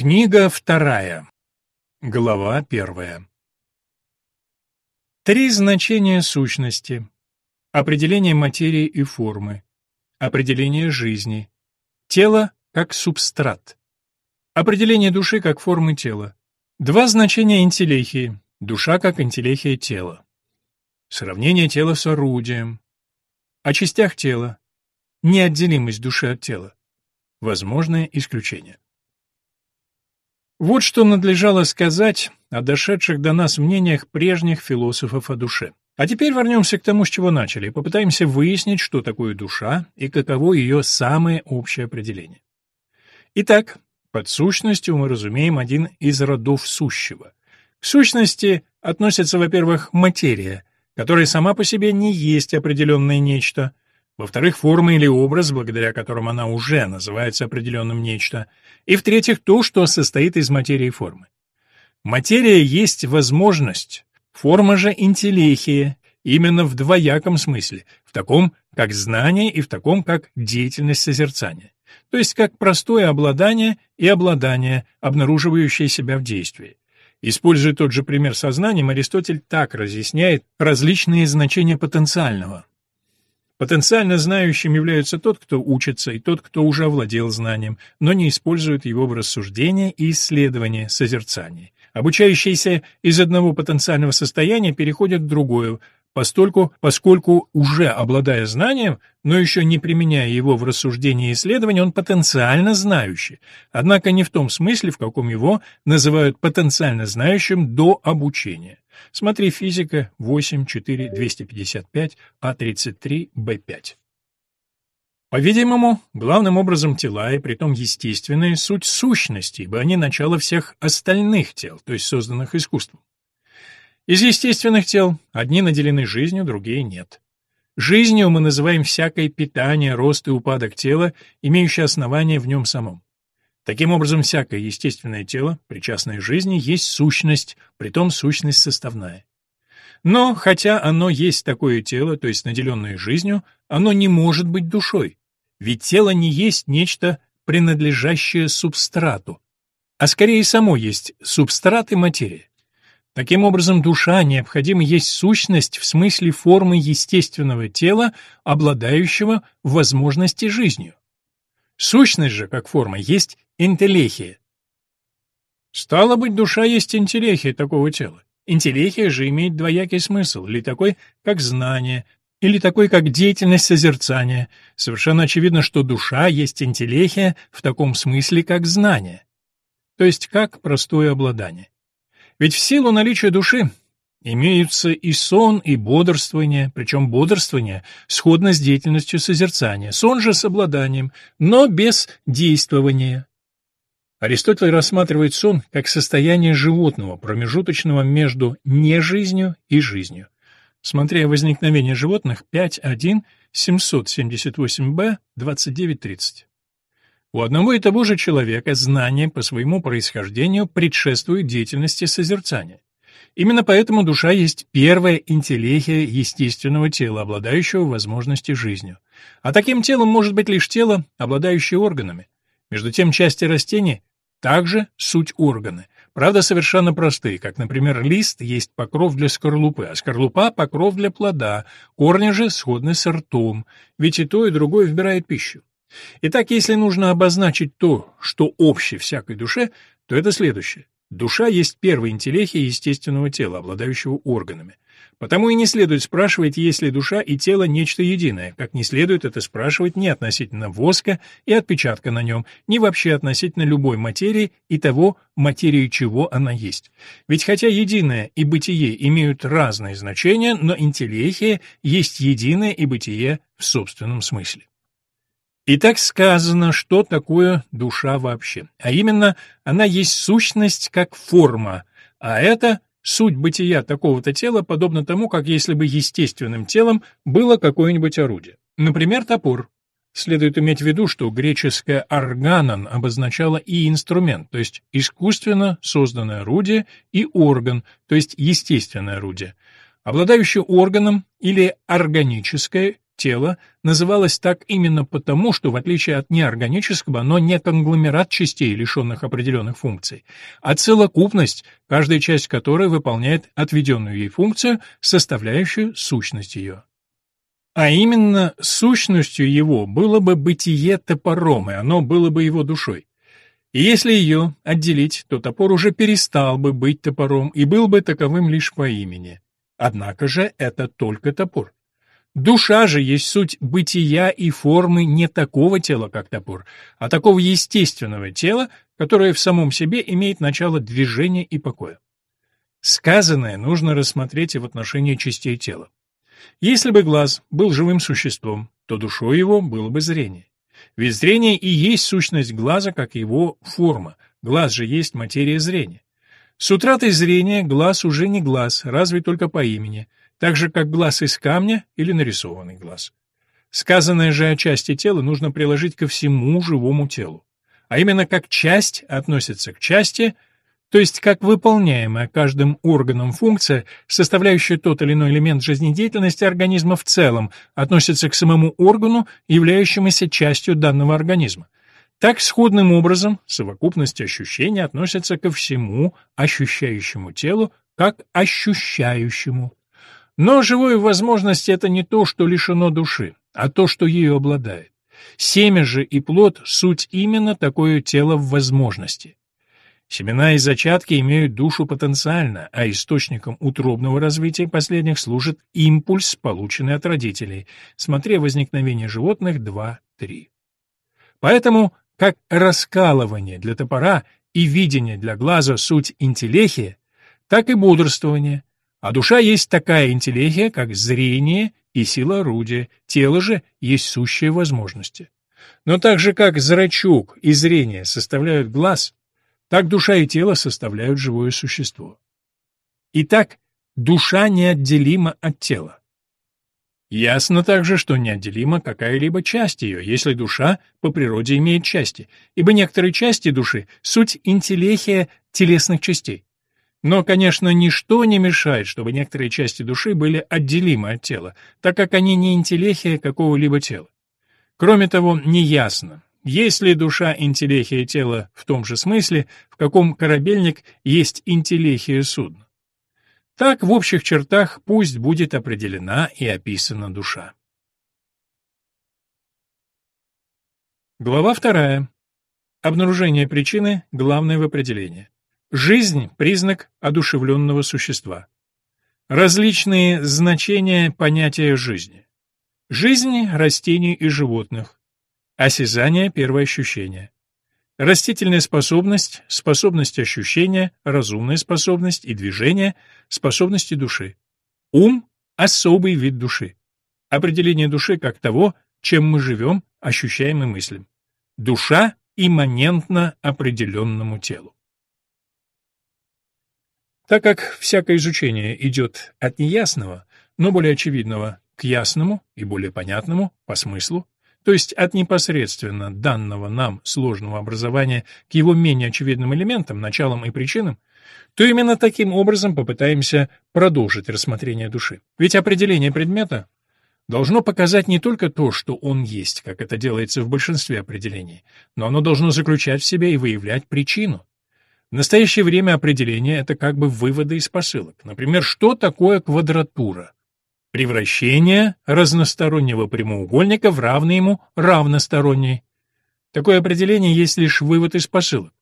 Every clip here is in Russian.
Книга вторая. Глава первая. Три значения сущности. Определение материи и формы. Определение жизни. Тело как субстрат. Определение души как формы тела. Два значения интеллехии. Душа как интеллехия тела. Сравнение тела с орудием. О частях тела. Неотделимость души от тела. Возможное исключение. Вот что надлежало сказать о дошедших до нас мнениях прежних философов о душе. А теперь вернемся к тому, с чего начали, и попытаемся выяснить, что такое душа и каково ее самое общее определение. Итак, под сущностью мы разумеем один из родов сущего. К сущности относится, во-первых, материя, которая сама по себе не есть определенное нечто, во-вторых, форма или образ, благодаря которым она уже называется определенным нечто, и в-третьих, то, что состоит из материи и формы. Материя есть возможность, форма же интеллехия, именно в двояком смысле, в таком, как знание, и в таком, как деятельность созерцания, то есть как простое обладание и обладание, обнаруживающее себя в действии. Используя тот же пример со знанием, Аристотель так разъясняет различные значения потенциального. Потенциально знающим являются тот, кто учится, и тот, кто уже овладел знанием, но не использует его в рассуждении и исследовании, созерцании. Обучающиеся из одного потенциального состояния переходят в другое, постольку, поскольку, уже обладая знанием, но еще не применяя его в рассуждении и исследовании, он потенциально знающий, однако не в том смысле, в каком его называют потенциально знающим до обучения. Смотри физика 8.4.255, А33, Б5. По-видимому, главным образом тела, и притом естественные, суть сущности, ибо они начало всех остальных тел, то есть созданных искусством. Из естественных тел одни наделены жизнью, другие нет. Жизнью мы называем всякое питание, рост и упадок тела, имеющее основание в нем самом. Таким образом, всякое естественное тело, причастное жизни, есть сущность, притом сущность составная. Но, хотя оно есть такое тело, то есть наделенное жизнью, оно не может быть душой, ведь тело не есть нечто, принадлежащее субстрату, а скорее само есть субстрат и материя. Таким образом, душа необходимо есть сущность в смысле формы естественного тела, обладающего возможности жизнью. Сущность же, как форма, есть интеллехия. Стало быть, душа есть интеллехия такого тела. Интеллехия же имеет двоякий смысл, или такой, как знание, или такой, как деятельность созерцания. Совершенно очевидно, что душа есть интеллехия в таком смысле, как знание, то есть как простое обладание. Ведь в силу наличия души Имеются и сон, и бодрствование, причем бодрствование сходно с деятельностью созерцания, сон же с обладанием, но без действования. Аристотель рассматривает сон как состояние животного, промежуточного между нежизнью и жизнью. Смотря возникновение животных 5.1, 778b, 29.30. У одного и того же человека знание по своему происхождению предшествует деятельности созерцания. Именно поэтому душа есть первая интеллехия естественного тела, обладающего возможностью жизнью. А таким телом может быть лишь тело, обладающее органами. Между тем, части растений также суть органы. Правда, совершенно простые, как, например, лист есть покров для скорлупы, а скорлупа — покров для плода, корни же сходны с ртом, ведь и то, и другое вбирает пищу. Итак, если нужно обозначить то, что общее всякой душе, то это следующее. Душа есть первая интеллехия естественного тела, обладающего органами. Потому и не следует спрашивать, есть ли душа и тело нечто единое, как не следует это спрашивать ни относительно воска и отпечатка на нем, ни вообще относительно любой материи и того, материи чего она есть. Ведь хотя единое и бытие имеют разные значения, но интеллехия есть единое и бытие в собственном смысле. Итак, сказано, что такое душа вообще. А именно, она есть сущность как форма, а это суть бытия такого-то тела, подобно тому, как если бы естественным телом было какое-нибудь орудие. Например, топор. Следует иметь в виду, что греческое «органон» обозначало и инструмент, то есть искусственно созданное орудие, и орган, то есть естественное орудие. Обладающий органом или органическое тело называлось так именно потому, что в отличие от неорганического, оно не конгломерат частей, лишенных определенных функций, а целокупность, каждая часть которой выполняет отведенную ей функцию, составляющую сущность ее. А именно, сущностью его было бы бытие топором, и оно было бы его душой. И если ее отделить, то топор уже перестал бы быть топором и был бы таковым лишь по имени. Однако же это только топор. Душа же есть суть бытия и формы не такого тела, как топор, а такого естественного тела, которое в самом себе имеет начало движения и покоя. Сказанное нужно рассмотреть и в отношении частей тела. Если бы глаз был живым существом, то душой его было бы зрение. Ведь зрение и есть сущность глаза, как его форма. Глаз же есть материя зрения. С утратой зрения глаз уже не глаз, разве только по имени, так же, как глаз из камня или нарисованный глаз. Сказанное же о части тела нужно приложить ко всему живому телу. А именно как часть относится к части – то есть как выполняемая каждым органом функция, составляющая тот или иной элемент жизнедеятельности организма в целом, относится к самому органу, являющемуся частью данного организма. Так сходным образом совокупность ощущений относится ко всему ощущающему телу как ощущающему. Но живое в возможности — это не то, что лишено души, а то, что ею обладает. Семя же и плод — суть именно такое тело в возможности. Семена и зачатки имеют душу потенциально, а источником утробного развития последних служит импульс, полученный от родителей. Смотри возникновение животных 2.3. Поэтому, как раскалывание для топора и видение для глаза суть интеллихия, так и бодрствование, а душа есть такая интеллихия, как зрение и сила орудия, тело же есть сущие возможности. Но так же, как зрачок и зрение составляют глаз, так душа и тело составляют живое существо. Итак, душа неотделима от тела. Ясно также, что неотделима какая-либо часть ее, если душа по природе имеет части, ибо некоторые части души — суть интеллехия телесных частей. Но, конечно, ничто не мешает, чтобы некоторые части души были отделимы от тела, так как они не интеллехия какого-либо тела. Кроме того, неясно, есть ли душа интеллехия тела в том же смысле, в каком корабельник есть интеллехия судна? Так, в общих чертах, пусть будет определена и описана душа. Глава вторая. Обнаружение причины – главное в определении. Жизнь – признак одушевленного существа. Различные значения понятия жизни. Жизнь растений и животных. Осязание — первое ощущение. Растительная способность — способность ощущения, разумная способность и движение — способности души. Ум — особый вид души. Определение души как того, чем мы живем, ощущаем и мыслим. Душа имманентна определенному телу. Так как всякое изучение идет от неясного, но более очевидного, к ясному и более понятному по смыслу, то есть от непосредственно данного нам сложного образования к его менее очевидным элементам, началам и причинам, то именно таким образом попытаемся продолжить рассмотрение души. Ведь определение предмета должно показать не только то, что он есть, как это делается в большинстве определений, но оно должно заключать в себе и выявлять причину. В настоящее время определение — это как бы выводы из посылок. Например, что такое квадратура? Превращение разностороннего прямоугольника в равный ему равносторонний. Такое определение есть лишь вывод из посылок.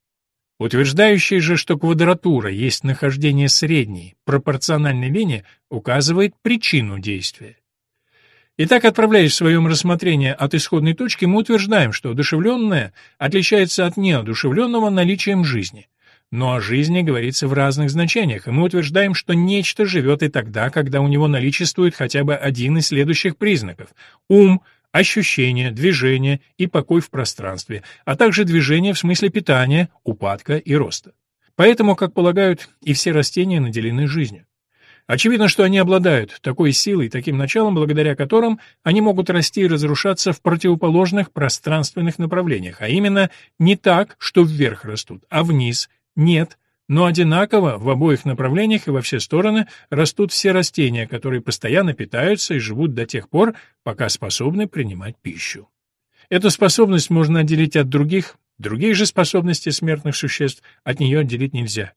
Утверждающий же, что квадратура есть нахождение средней, пропорциональной линии, указывает причину действия. Итак, отправляясь в своем рассмотрении от исходной точки, мы утверждаем, что одушевленное отличается от неодушевленного наличием жизни – но о жизни говорится в разных значениях, и мы утверждаем, что нечто живет и тогда, когда у него наличествует хотя бы один из следующих признаков – ум, ощущение, движение и покой в пространстве, а также движение в смысле питания, упадка и роста. Поэтому, как полагают, и все растения наделены жизнью. Очевидно, что они обладают такой силой, таким началом, благодаря которым они могут расти и разрушаться в противоположных пространственных направлениях, а именно не так, что вверх растут, а вниз, нет, но одинаково в обоих направлениях и во все стороны растут все растения, которые постоянно питаются и живут до тех пор, пока способны принимать пищу. Эту способность можно отделить от других, другие же способности смертных существ от нее отделить нельзя.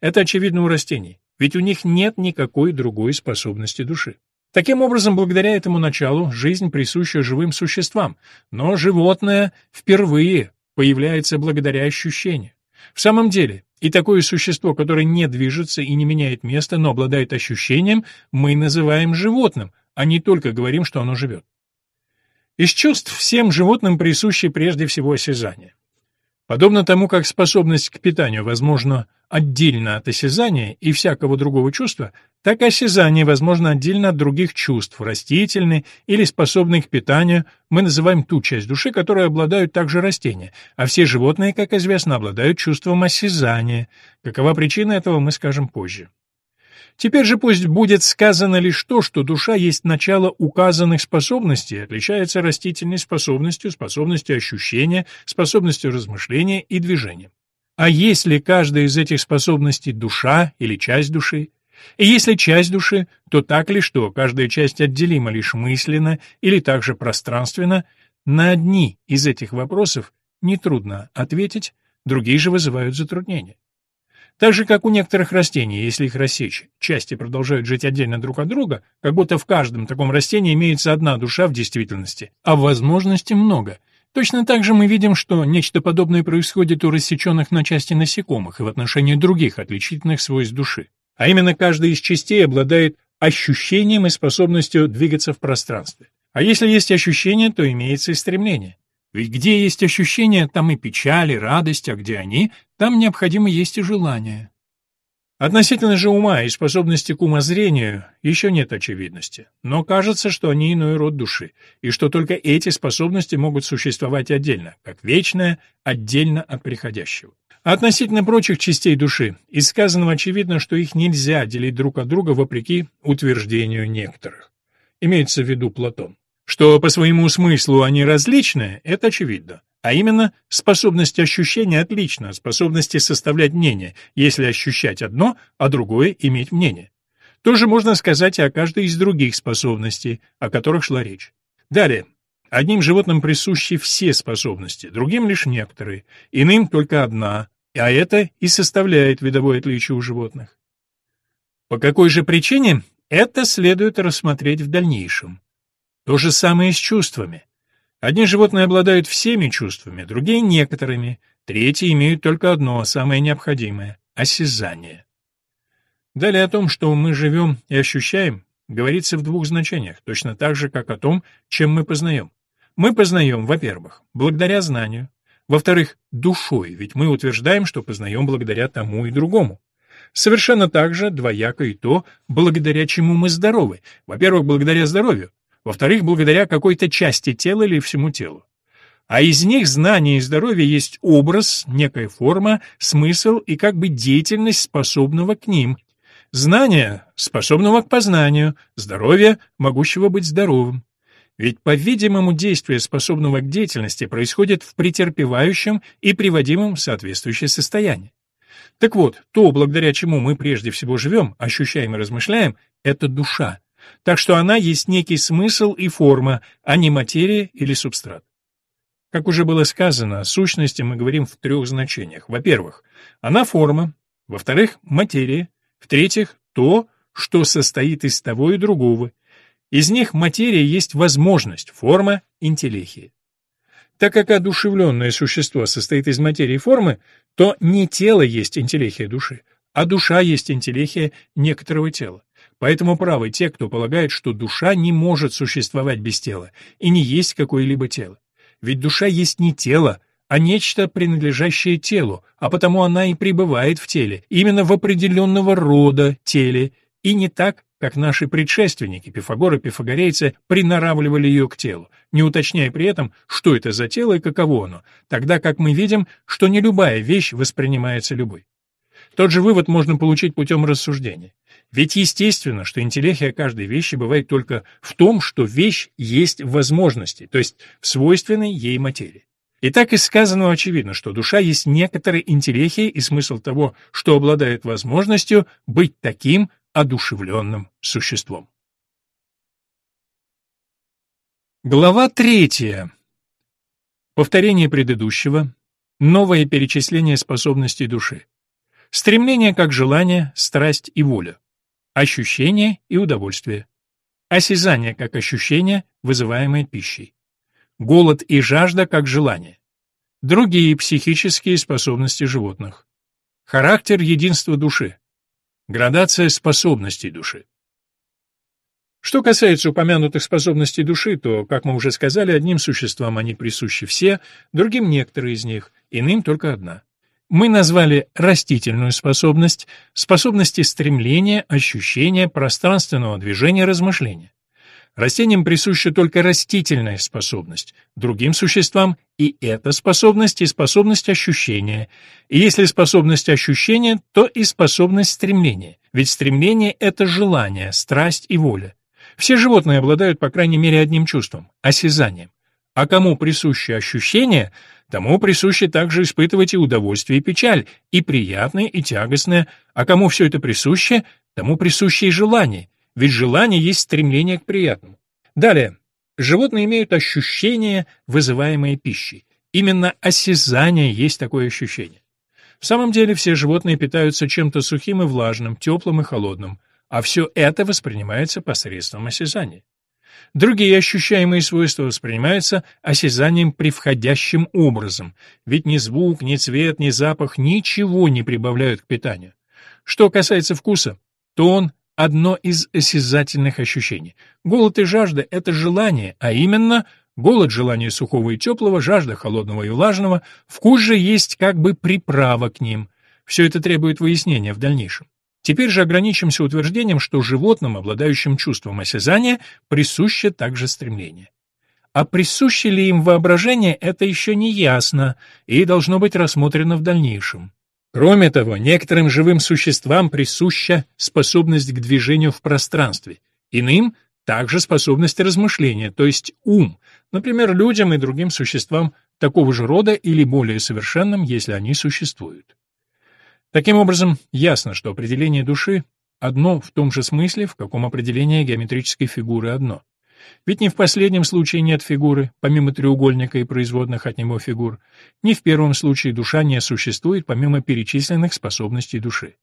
Это очевидно у растений, ведь у них нет никакой другой способности души. Таким образом, благодаря этому началу, жизнь присуща живым существам, но животное впервые появляется благодаря ощущению. В самом деле, и такое существо, которое не движется и не меняет места, но обладает ощущением, мы называем животным, а не только говорим, что оно живет. Из чувств всем животным присуще прежде всего осязание. Подобно тому, как способность к питанию возможна отдельно от осязания и всякого другого чувства, так осязание возможно отдельно от других чувств, растительной или способной к питанию, мы называем ту часть души, которой обладают также растения, а все животные, как известно, обладают чувством осязания. Какова причина этого, мы скажем позже. Теперь же пусть будет сказано лишь то, что душа есть начало указанных способностей, отличается растительной способностью, способностью ощущения, способностью размышления и движения. А если каждая из этих способностей душа или часть души? И если часть души, то так ли что, каждая часть отделима лишь мысленно или также пространственно, на одни из этих вопросов нетрудно ответить, другие же вызывают затруднения. Так же, как у некоторых растений, если их рассечь, части продолжают жить отдельно друг от друга, как будто в каждом таком растении имеется одна душа в действительности, а в возможности много — Точно так же мы видим, что нечто подобное происходит у рассеченных на части насекомых и в отношении других отличительных свойств души. А именно, каждая из частей обладает ощущением и способностью двигаться в пространстве. А если есть ощущение, то имеется и стремление. Ведь где есть ощущения, там и печаль, и радость, а где они, там необходимо есть и желание. Относительно же ума и способности к умозрению еще нет очевидности, но кажется, что они иной род души, и что только эти способности могут существовать отдельно, как вечное, отдельно от приходящего. Относительно прочих частей души, из сказанного очевидно, что их нельзя делить друг от друга вопреки утверждению некоторых. Имеется в виду Платон. Что по своему смыслу они различны, это очевидно. А именно, способность ощущения отлична от способности составлять мнение, если ощущать одно, а другое иметь мнение. То же можно сказать и о каждой из других способностей, о которых шла речь. Далее. Одним животным присущи все способности, другим лишь некоторые, иным только одна, а это и составляет видовое отличие у животных. По какой же причине? Это следует рассмотреть в дальнейшем. То же самое с чувствами. Одни животные обладают всеми чувствами, другие — некоторыми, третьи имеют только одно, самое необходимое — осязание. Далее о том, что мы живем и ощущаем, говорится в двух значениях, точно так же, как о том, чем мы познаем. Мы познаем, во-первых, благодаря знанию, во-вторых, душой, ведь мы утверждаем, что познаем благодаря тому и другому. Совершенно так же двояко и то, благодаря чему мы здоровы. Во-первых, благодаря здоровью, во-вторых, благодаря какой-то части тела или всему телу. А из них знание и здоровье есть образ, некая форма, смысл и как бы деятельность способного к ним. Знание, способного к познанию, здоровье, могущего быть здоровым. Ведь, по-видимому, действие, способного к деятельности, происходит в претерпевающем и приводимом в соответствующее состояние. Так вот, то, благодаря чему мы прежде всего живем, ощущаем и размышляем, это душа, так что она есть некий смысл и форма, а не материя или субстрат. Как уже было сказано, о сущности мы говорим в трех значениях. Во-первых, она форма, во-вторых, материя, в-третьих, то, что состоит из того и другого. Из них материя есть возможность, форма — интеллихия. Так как одушевленное существо состоит из материи и формы, то не тело есть интеллихия души, а душа есть интеллихия некоторого тела. Поэтому правы те, кто полагает, что душа не может существовать без тела и не есть какое-либо тело. Ведь душа есть не тело, а нечто, принадлежащее телу, а потому она и пребывает в теле, именно в определенного рода теле, и не так, как наши предшественники, пифагоры и пифагорейцы, приноравливали ее к телу, не уточняя при этом, что это за тело и каково оно, тогда как мы видим, что не любая вещь воспринимается любой. Тот же вывод можно получить путем рассуждения. Ведь естественно, что интеллехия каждой вещи бывает только в том, что вещь есть в возможности, то есть в свойственной ей материи. Итак, из сказанного очевидно, что душа есть некоторые интеллихия и смысл того, что обладает возможностью быть таким одушевленным существом. Глава третья. Повторение предыдущего. Новое перечисление способностей души. Стремление как желание, страсть и воля. Ощущение и удовольствие. Осязание как ощущение, вызываемое пищей. Голод и жажда как желание. Другие психические способности животных. Характер единства души. Градация способностей души. Что касается упомянутых способностей души, то, как мы уже сказали, одним существам они присущи все, другим некоторые из них, иным только одна. Мы назвали растительную способность, способности стремления, ощущения, пространственного движения, размышления. Растениям присуща только растительная способность, другим существам и эта способность, и способность ощущения. И если способность ощущения, то и способность стремления, ведь стремление — это желание, страсть и воля. Все животные обладают по крайней мере одним чувством — осязанием. А кому присуще ощущение, тому присуще также испытывать и удовольствие, и печаль, и приятное, и тягостное, а кому все это присуще, тому присуще и желание, ведь желание есть стремление к приятному. Далее. Животные имеют ощущение, вызываемое пищей. Именно осязание есть такое ощущение. В самом деле все животные питаются чем-то сухим и влажным, теплым и холодным а все это воспринимается посредством осязания. Другие ощущаемые свойства воспринимаются осязанием превходящим образом, ведь ни звук, ни цвет, ни запах ничего не прибавляют к питанию. Что касается вкуса, то он одно из осязательных ощущений. Голод и жажда — это желание, а именно голод — желание сухого и теплого, жажда — холодного и влажного, вкус же есть как бы приправа к ним. Все это требует выяснения в дальнейшем. Теперь же ограничимся утверждением, что животным, обладающим чувством осязания, присуще также стремление. А присуще ли им воображение, это еще не ясно и должно быть рассмотрено в дальнейшем. Кроме того, некоторым живым существам присуща способность к движению в пространстве, иным — также способность размышления, то есть ум, например, людям и другим существам такого же рода или более совершенным, если они существуют. Таким образом, ясно, что определение души одно в том же смысле, в каком определение геометрической фигуры одно. Ведь ни в последнем случае нет фигуры, помимо треугольника и производных от него фигур, ни в первом случае душа не существует, помимо перечисленных способностей души.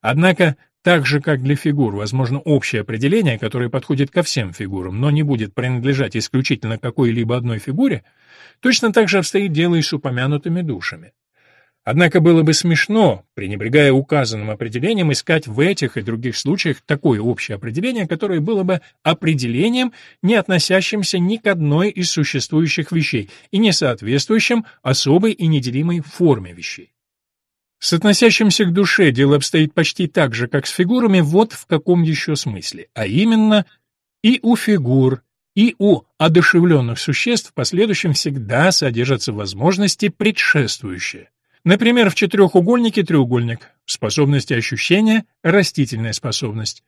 Однако, так же, как для фигур возможно общее определение, которое подходит ко всем фигурам, но не будет принадлежать исключительно какой-либо одной фигуре, точно так же обстоит дело и с упомянутыми душами. Однако было бы смешно, пренебрегая указанным определением, искать в этих и других случаях такое общее определение, которое было бы определением, не относящимся ни к одной из существующих вещей и не соответствующим особой и неделимой форме вещей. С относящимся к душе дело обстоит почти так же, как с фигурами, вот в каком еще смысле, а именно и у фигур, и у одушевленных существ в последующем всегда содержатся возможности предшествующие. Например, в четырехугольнике треугольник, в способности ощущения — растительная способность.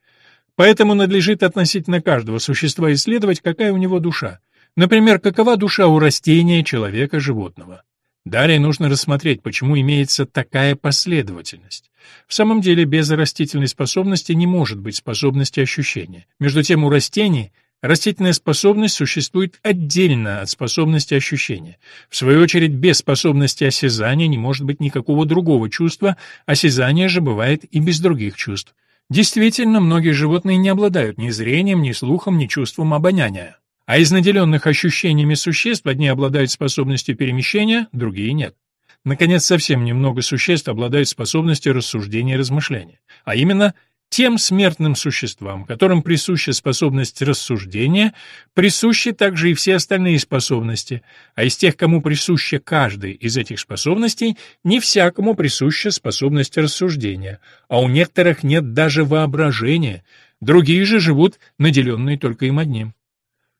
Поэтому надлежит относительно каждого существа исследовать, какая у него душа. Например, какова душа у растения, человека, животного. Далее нужно рассмотреть, почему имеется такая последовательность. В самом деле, без растительной способности не может быть способности ощущения. Между тем, у растений — Растительная способность существует отдельно от способности ощущения. В свою очередь, без способности осязания не может быть никакого другого чувства, осязание же бывает и без других чувств. Действительно, многие животные не обладают ни зрением, ни слухом, ни чувством обоняния. А из наделенных ощущениями существ одни обладают способностью перемещения, другие нет. Наконец, совсем немного существ обладают способностью рассуждения и размышления, а именно тем смертным существам, которым присуща способность рассуждения, присущи также и все остальные способности, а из тех, кому присуща каждая из этих способностей, не всякому присуща способность рассуждения, а у некоторых нет даже воображения, другие же живут наделенные только им одним.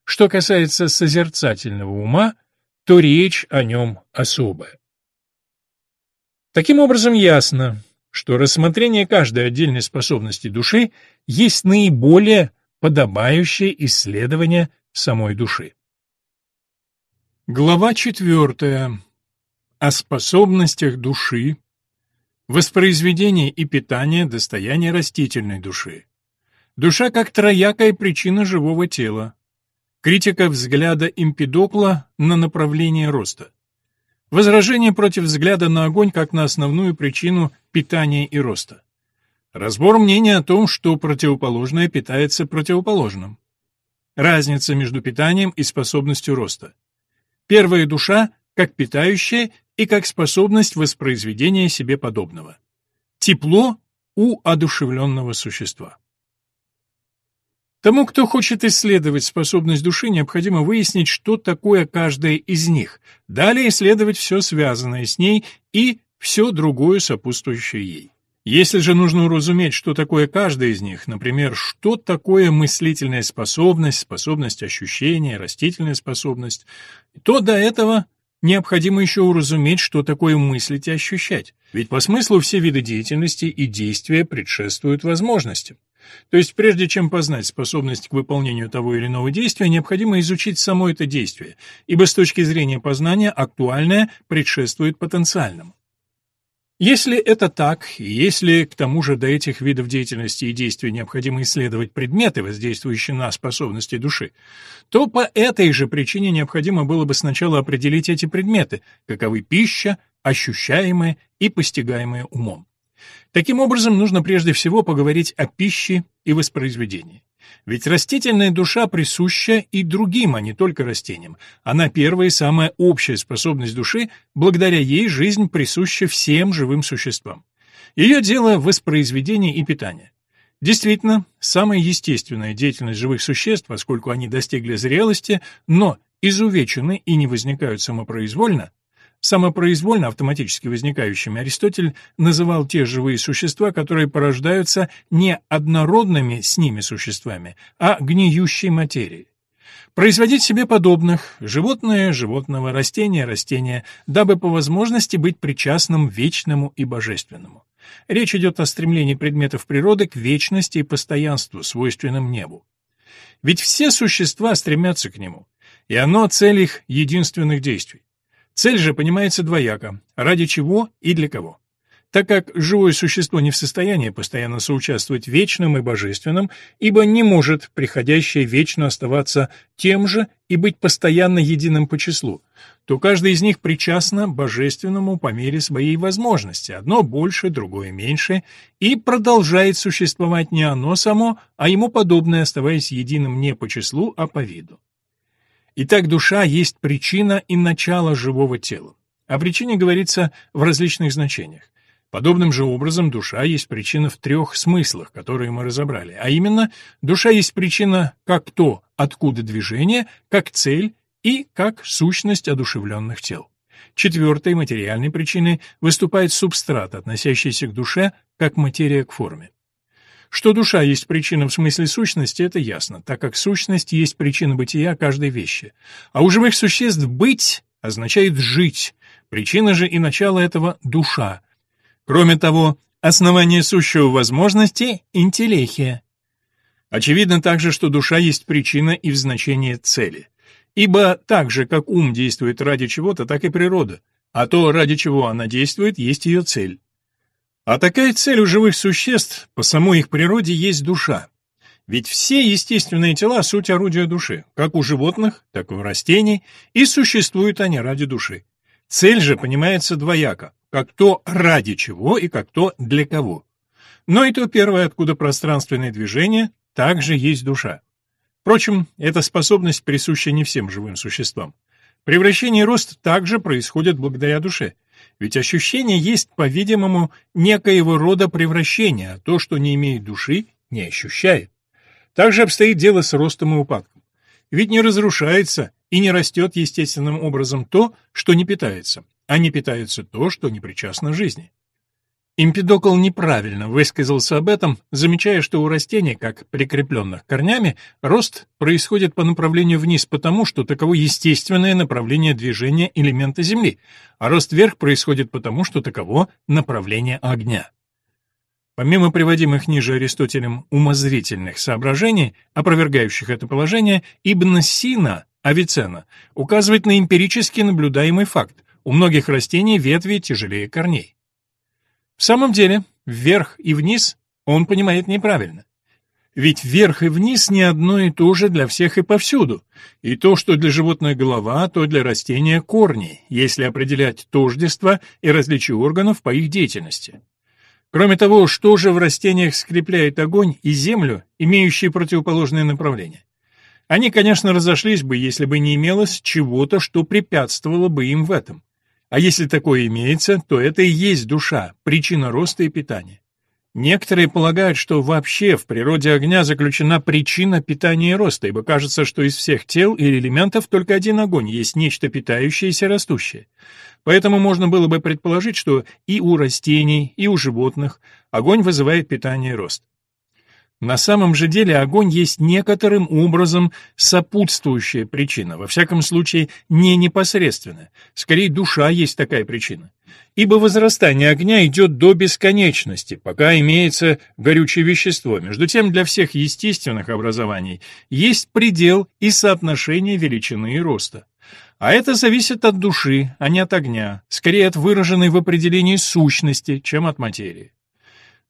Что касается созерцательного ума, то речь о нем особая. Таким образом, ясно, что рассмотрение каждой отдельной способности души есть наиболее подобающее исследование самой души. Глава четвертая. О способностях души. Воспроизведение и питание – достояние растительной души. Душа как троякая причина живого тела. Критика взгляда Эмпидокла на направление роста. Возражение против взгляда на огонь как на основную причину питания и роста. Разбор мнения о том, что противоположное питается противоположным. Разница между питанием и способностью роста. Первая душа как питающая и как способность воспроизведения себе подобного. Тепло у одушевленного существа. Тому, кто хочет исследовать способность души, необходимо выяснить, что такое каждая из них, далее исследовать все связанное с ней и все другое сопутствующее ей. Если же нужно уразуметь, что такое каждая из них, например, что такое мыслительная способность, способность ощущения, растительная способность, то до этого необходимо еще уразуметь, что такое мыслить и ощущать. Ведь по смыслу все виды деятельности и действия предшествуют возможностям. То есть прежде чем познать способность к выполнению того или иного действия, необходимо изучить само это действие, ибо с точки зрения познания актуальное предшествует потенциальному. Если это так, и если к тому же до этих видов деятельности и действий необходимо исследовать предметы, воздействующие на способности души, то по этой же причине необходимо было бы сначала определить эти предметы, каковы пища, ощущаемые и постигаемые умом. Таким образом, нужно прежде всего поговорить о пище и воспроизведении. Ведь растительная душа присуща и другим, а не только растениям. Она первая и самая общая способность души, благодаря ей жизнь присуща всем живым существам. Ее дело – воспроизведение и питание. Действительно, самая естественная деятельность живых существ, поскольку они достигли зрелости, но изувечены и не возникают самопроизвольно, Самопроизвольно автоматически возникающими Аристотель называл те живые существа, которые порождаются не однородными с ними существами, а гниющей материей. Производить себе подобных – животное – животного, растение – растение, дабы по возможности быть причастным вечному и божественному. Речь идет о стремлении предметов природы к вечности и постоянству, свойственным небу. Ведь все существа стремятся к нему, и оно – цель их единственных действий. Цель же понимается двояко – ради чего и для кого. Так как живое существо не в состоянии постоянно соучаствовать вечным и божественным, ибо не может приходящее вечно оставаться тем же и быть постоянно единым по числу, то каждый из них причастно божественному по мере своей возможности, одно больше, другое меньше, и продолжает существовать не оно само, а ему подобное, оставаясь единым не по числу, а по виду. Итак, душа есть причина и начало живого тела. О причине говорится в различных значениях. Подобным же образом душа есть причина в трех смыслах, которые мы разобрали, а именно, душа есть причина как то, откуда движение, как цель и как сущность одушевленных тел. Четвертой материальной причиной выступает субстрат, относящийся к душе как материя к форме. Что душа есть причина в смысле сущности, это ясно, так как сущность есть причина бытия каждой вещи. А у живых существ «быть» означает «жить», причина же и начало этого — душа. Кроме того, основание сущего возможности — интеллехия. Очевидно также, что душа есть причина и в значении цели. Ибо так же, как ум действует ради чего-то, так и природа, а то, ради чего она действует, есть ее цель. А такая цель у живых существ по самой их природе есть душа. Ведь все естественные тела — суть орудия души, как у животных, так и у растений, и существуют они ради души. Цель же понимается двояко, как то ради чего и как то для кого. Но и то первое, откуда пространственное движение, также есть душа. Впрочем, эта способность присуща не всем живым существам. Превращение и рост также происходят благодаря душе — ведь ощущение есть, по-видимому, некоего рода превращение, а то, что не имеет души, не ощущает. Так же обстоит дело с ростом и упадком. Ведь не разрушается и не растет естественным образом то, что не питается, а не питается то, что не причастно жизни. Импедокл неправильно высказался об этом, замечая, что у растений, как прикрепленных корнями, рост происходит по направлению вниз потому, что таково естественное направление движения элемента Земли, а рост вверх происходит потому, что таково направление огня. Помимо приводимых ниже Аристотелем умозрительных соображений, опровергающих это положение, Ибн Сина Авиценна, указывает на эмпирически наблюдаемый факт. У многих растений ветви тяжелее корней. В самом деле, вверх и вниз он понимает неправильно. Ведь вверх и вниз не одно и то же для всех и повсюду. И то, что для животной голова, то для растения корни, если определять тождество и различие органов по их деятельности. Кроме того, что же в растениях скрепляет огонь и землю, имеющие противоположные направления? Они, конечно, разошлись бы, если бы не имелось чего-то, что препятствовало бы им в этом. А если такое имеется, то это и есть душа, причина роста и питания. Некоторые полагают, что вообще в природе огня заключена причина питания и роста, ибо кажется, что из всех тел или элементов только один огонь есть нечто питающееся и растущее. Поэтому можно было бы предположить, что и у растений, и у животных огонь вызывает питание и рост. На самом же деле огонь есть некоторым образом сопутствующая причина, во всяком случае не непосредственная, скорее душа есть такая причина. Ибо возрастание огня идет до бесконечности, пока имеется горючее вещество. Между тем, для всех естественных образований есть предел и соотношение величины и роста. А это зависит от души, а не от огня, скорее от выраженной в определении сущности, чем от материи.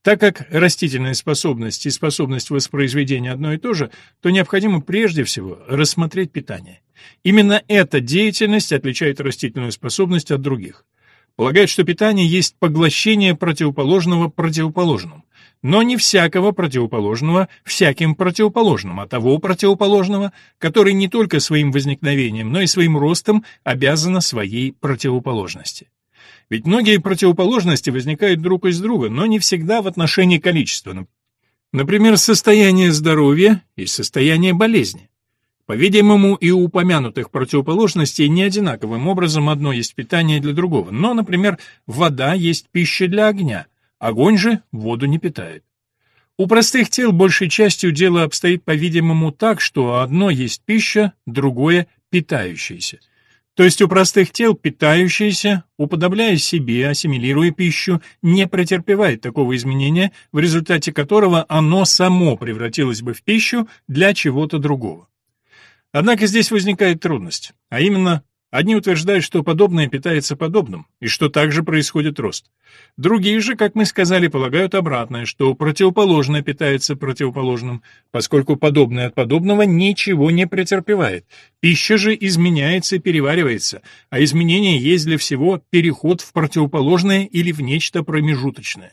Так как растительная способность и способность воспроизведения одно и то же, то необходимо прежде всего рассмотреть питание. Именно эта деятельность отличает растительную способность от других. Полагает, что питание есть поглощение противоположного противоположному, но не всякого противоположного всяким противоположным, а того противоположного, который не только своим возникновением, но и своим ростом обязано своей противоположности. Ведь многие противоположности возникают друг из друга, но не всегда в отношении количества. Например, состояние здоровья и состояние болезни. По-видимому, и у упомянутых противоположностей не одинаковым образом одно есть питание для другого. Но, например, вода есть пища для огня, огонь же воду не питает. У простых тел большей частью дело обстоит, по-видимому, так, что одно есть пища, другое – питающееся. То есть у простых тел питающееся, уподобляя себе, ассимилируя пищу, не претерпевает такого изменения, в результате которого оно само превратилось бы в пищу для чего-то другого. Однако здесь возникает трудность, а именно Одни утверждают, что подобное питается подобным, и что также происходит рост. Другие же, как мы сказали, полагают обратное, что противоположное питается противоположным, поскольку подобное от подобного ничего не претерпевает. Пища же изменяется и переваривается, а изменение есть для всего переход в противоположное или в нечто промежуточное.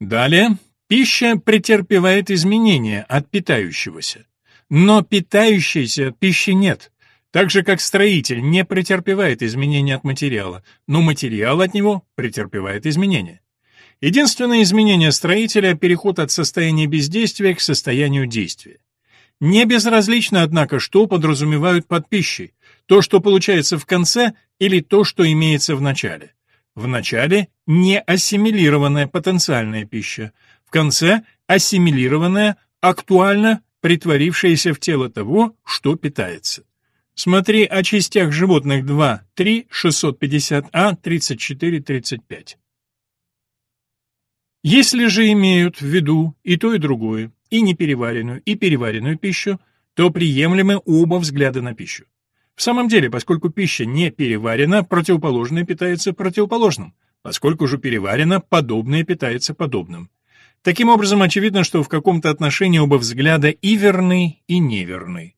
Далее, пища претерпевает изменения от питающегося. Но питающейся пищи нет – так же, как строитель не претерпевает изменения от материала, но материал от него претерпевает изменения. Единственное изменение строителя – переход от состояния бездействия к состоянию действия. Не безразлично, однако, что подразумевают под пищей, то, что получается в конце, или то, что имеется в начале. В начале – не ассимилированная потенциальная пища, в конце – ассимилированная, актуально притворившаяся в тело того, что питается. Смотри о частях животных 2, 3, 650А, 34, 35. Если же имеют в виду и то, и другое, и непереваренную, и переваренную пищу, то приемлемы оба взгляда на пищу. В самом деле, поскольку пища не переварена, противоположное питается противоположным, поскольку же переварено, подобное питается подобным. Таким образом, очевидно, что в каком-то отношении оба взгляда и верны, и неверны.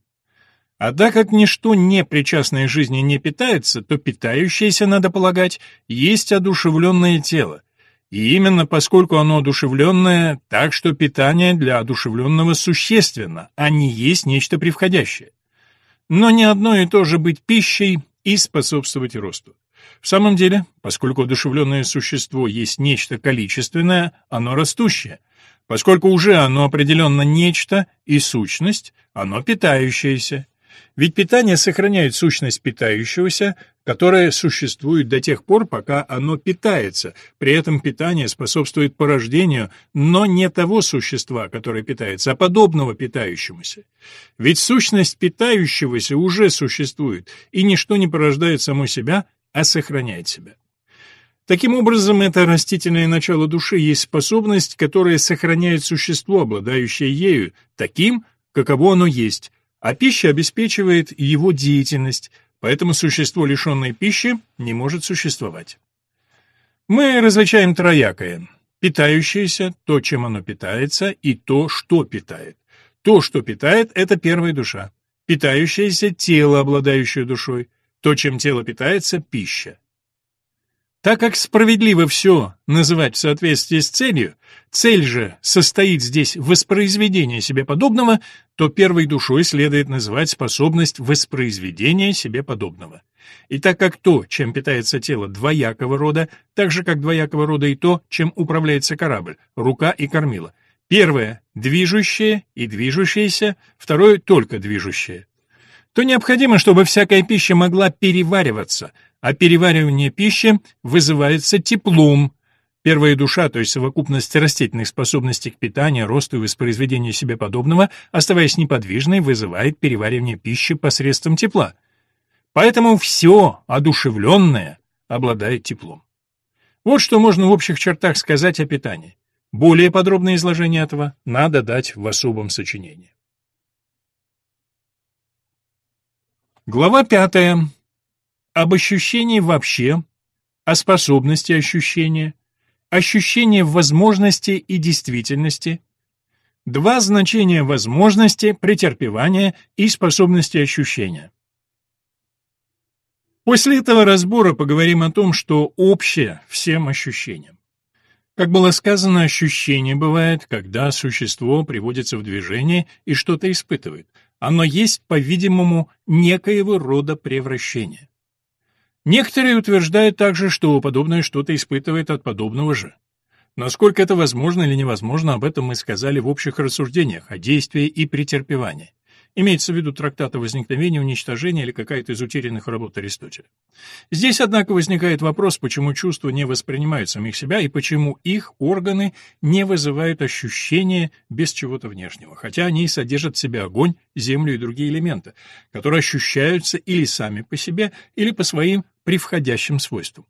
А так как ничто не причастное жизни не питается, то питающееся, надо полагать, есть одушевленное тело. И именно поскольку оно одушевленное, так что питание для одушевленного существенно, а не есть нечто превходящее. Но не одно и то же быть пищей и способствовать росту. В самом деле, поскольку одушевленное существо есть нечто количественное, оно растущее. Поскольку уже оно определенно нечто и сущность, оно питающееся, ведь питание сохраняет сущность питающегося, которая существует до тех пор, пока оно питается. При этом питание способствует порождению, но не того существа, которое питается, а подобного питающемуся. Ведь сущность питающегося уже существует, и ничто не порождает само себя, а сохраняет себя. Таким образом, это растительное начало души есть способность, которая сохраняет существо, обладающее ею, таким, каково оно есть, а пища обеспечивает его деятельность, поэтому существо, лишенное пищи, не может существовать. Мы различаем троякое – питающееся, то, чем оно питается, и то, что питает. То, что питает – это первая душа. Питающееся – тело, обладающее душой. То, чем тело питается – пища. Так как справедливо все называть в соответствии с целью, цель же состоит здесь в воспроизведении себе подобного, то первой душой следует называть способность воспроизведения себе подобного. И так как то, чем питается тело, двоякого рода, так же как двоякого рода и то, чем управляется корабль, рука и кормила. Первое – движущее и движущееся, второе – только движущее. То необходимо, чтобы всякая пища могла перевариваться – а переваривание пищи вызывается теплом. Первая душа, то есть совокупность растительных способностей к питанию, росту и воспроизведению себе подобного, оставаясь неподвижной, вызывает переваривание пищи посредством тепла. Поэтому все одушевленное обладает теплом. Вот что можно в общих чертах сказать о питании. Более подробное изложение этого надо дать в особом сочинении. Глава пятая об ощущении вообще, о способности ощущения, ощущение возможности и действительности, два значения возможности, претерпевания и способности ощущения. После этого разбора поговорим о том, что общее всем ощущениям. Как было сказано, ощущение бывает, когда существо приводится в движение и что-то испытывает. Оно есть, по-видимому, некоего рода превращение. Некоторые утверждают также, что подобное что-то испытывает от подобного же. Насколько это возможно или невозможно, об этом мы сказали в общих рассуждениях о действии и претерпевании. Имеется в виду трактат о возникновении, уничтожении или какая-то из утерянных работ Аристотеля. Здесь, однако, возникает вопрос, почему чувства не воспринимают самих себя и почему их органы не вызывают ощущения без чего-то внешнего, хотя они содержат в себе огонь, землю и другие элементы, которые ощущаются или сами по себе, или по своим превходящим свойствам.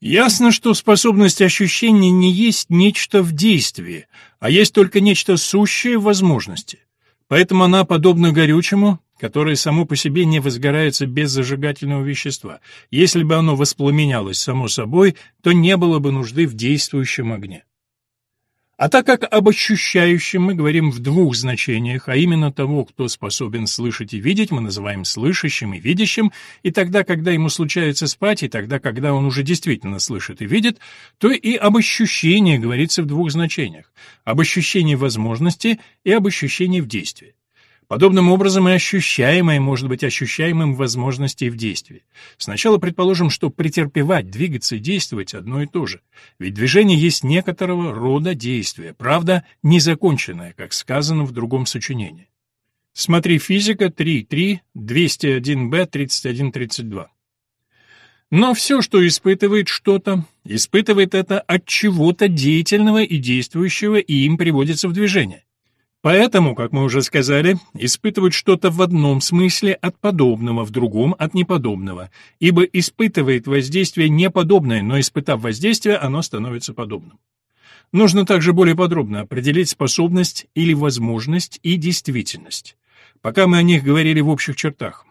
Ясно, что способность ощущения не есть нечто в действии, а есть только нечто сущее в возможности. Поэтому она подобна горючему, которое само по себе не возгорается без зажигательного вещества. Если бы оно воспламенялось само собой, то не было бы нужды в действующем огне. А так как об ощущающем мы говорим в двух значениях, а именно того, кто способен слышать и видеть, мы называем слышащим и видящим, и тогда, когда ему случается спать, и тогда, когда он уже действительно слышит и видит, то и об ощущении говорится в двух значениях – об ощущении возможности и об ощущении в действии. Подобным образом и ощущаемое может быть ощущаемым возможностей в действии. Сначала предположим, что претерпевать, двигаться и действовать одно и то же. Ведь движение есть некоторого рода действие, правда, незаконченное, как сказано в другом сочинении. Смотри физика 3.3, 201b, 31.32. Но все, что испытывает что-то, испытывает это от чего-то деятельного и действующего, и им приводится в движение. Поэтому, как мы уже сказали, испытывать что-то в одном смысле от подобного, в другом от неподобного, ибо испытывает воздействие неподобное, но испытав воздействие, оно становится подобным. Нужно также более подробно определить способность или возможность и действительность. Пока мы о них говорили в общих чертах.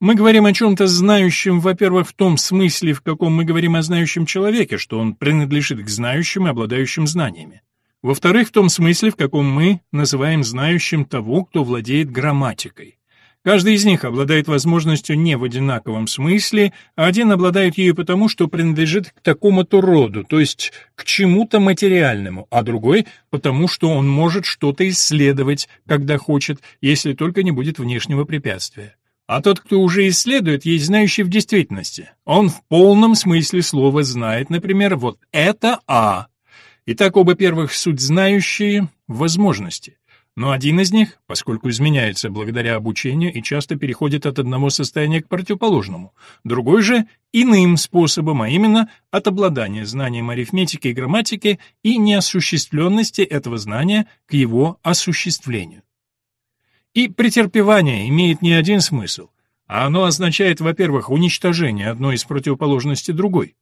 Мы говорим о чем-то знающем, во-первых, в том смысле, в каком мы говорим о знающем человеке, что он принадлежит к знающим и обладающим знаниями. Во-вторых, в том смысле, в каком мы называем знающим того, кто владеет грамматикой. Каждый из них обладает возможностью не в одинаковом смысле, а один обладает ею потому, что принадлежит к такому-то роду, то есть к чему-то материальному, а другой потому, что он может что-то исследовать, когда хочет, если только не будет внешнего препятствия. А тот, кто уже исследует, есть знающий в действительности. Он в полном смысле слова знает, например, вот это А, Итак, оба первых суть знающие возможности. Но один из них, поскольку изменяется благодаря обучению и часто переходит от одного состояния к противоположному, другой же иным способом, а именно от обладания знанием арифметики и грамматики и неосуществленности этого знания к его осуществлению. И претерпевание имеет не один смысл, а оно означает, во-первых, уничтожение одной из противоположностей другой.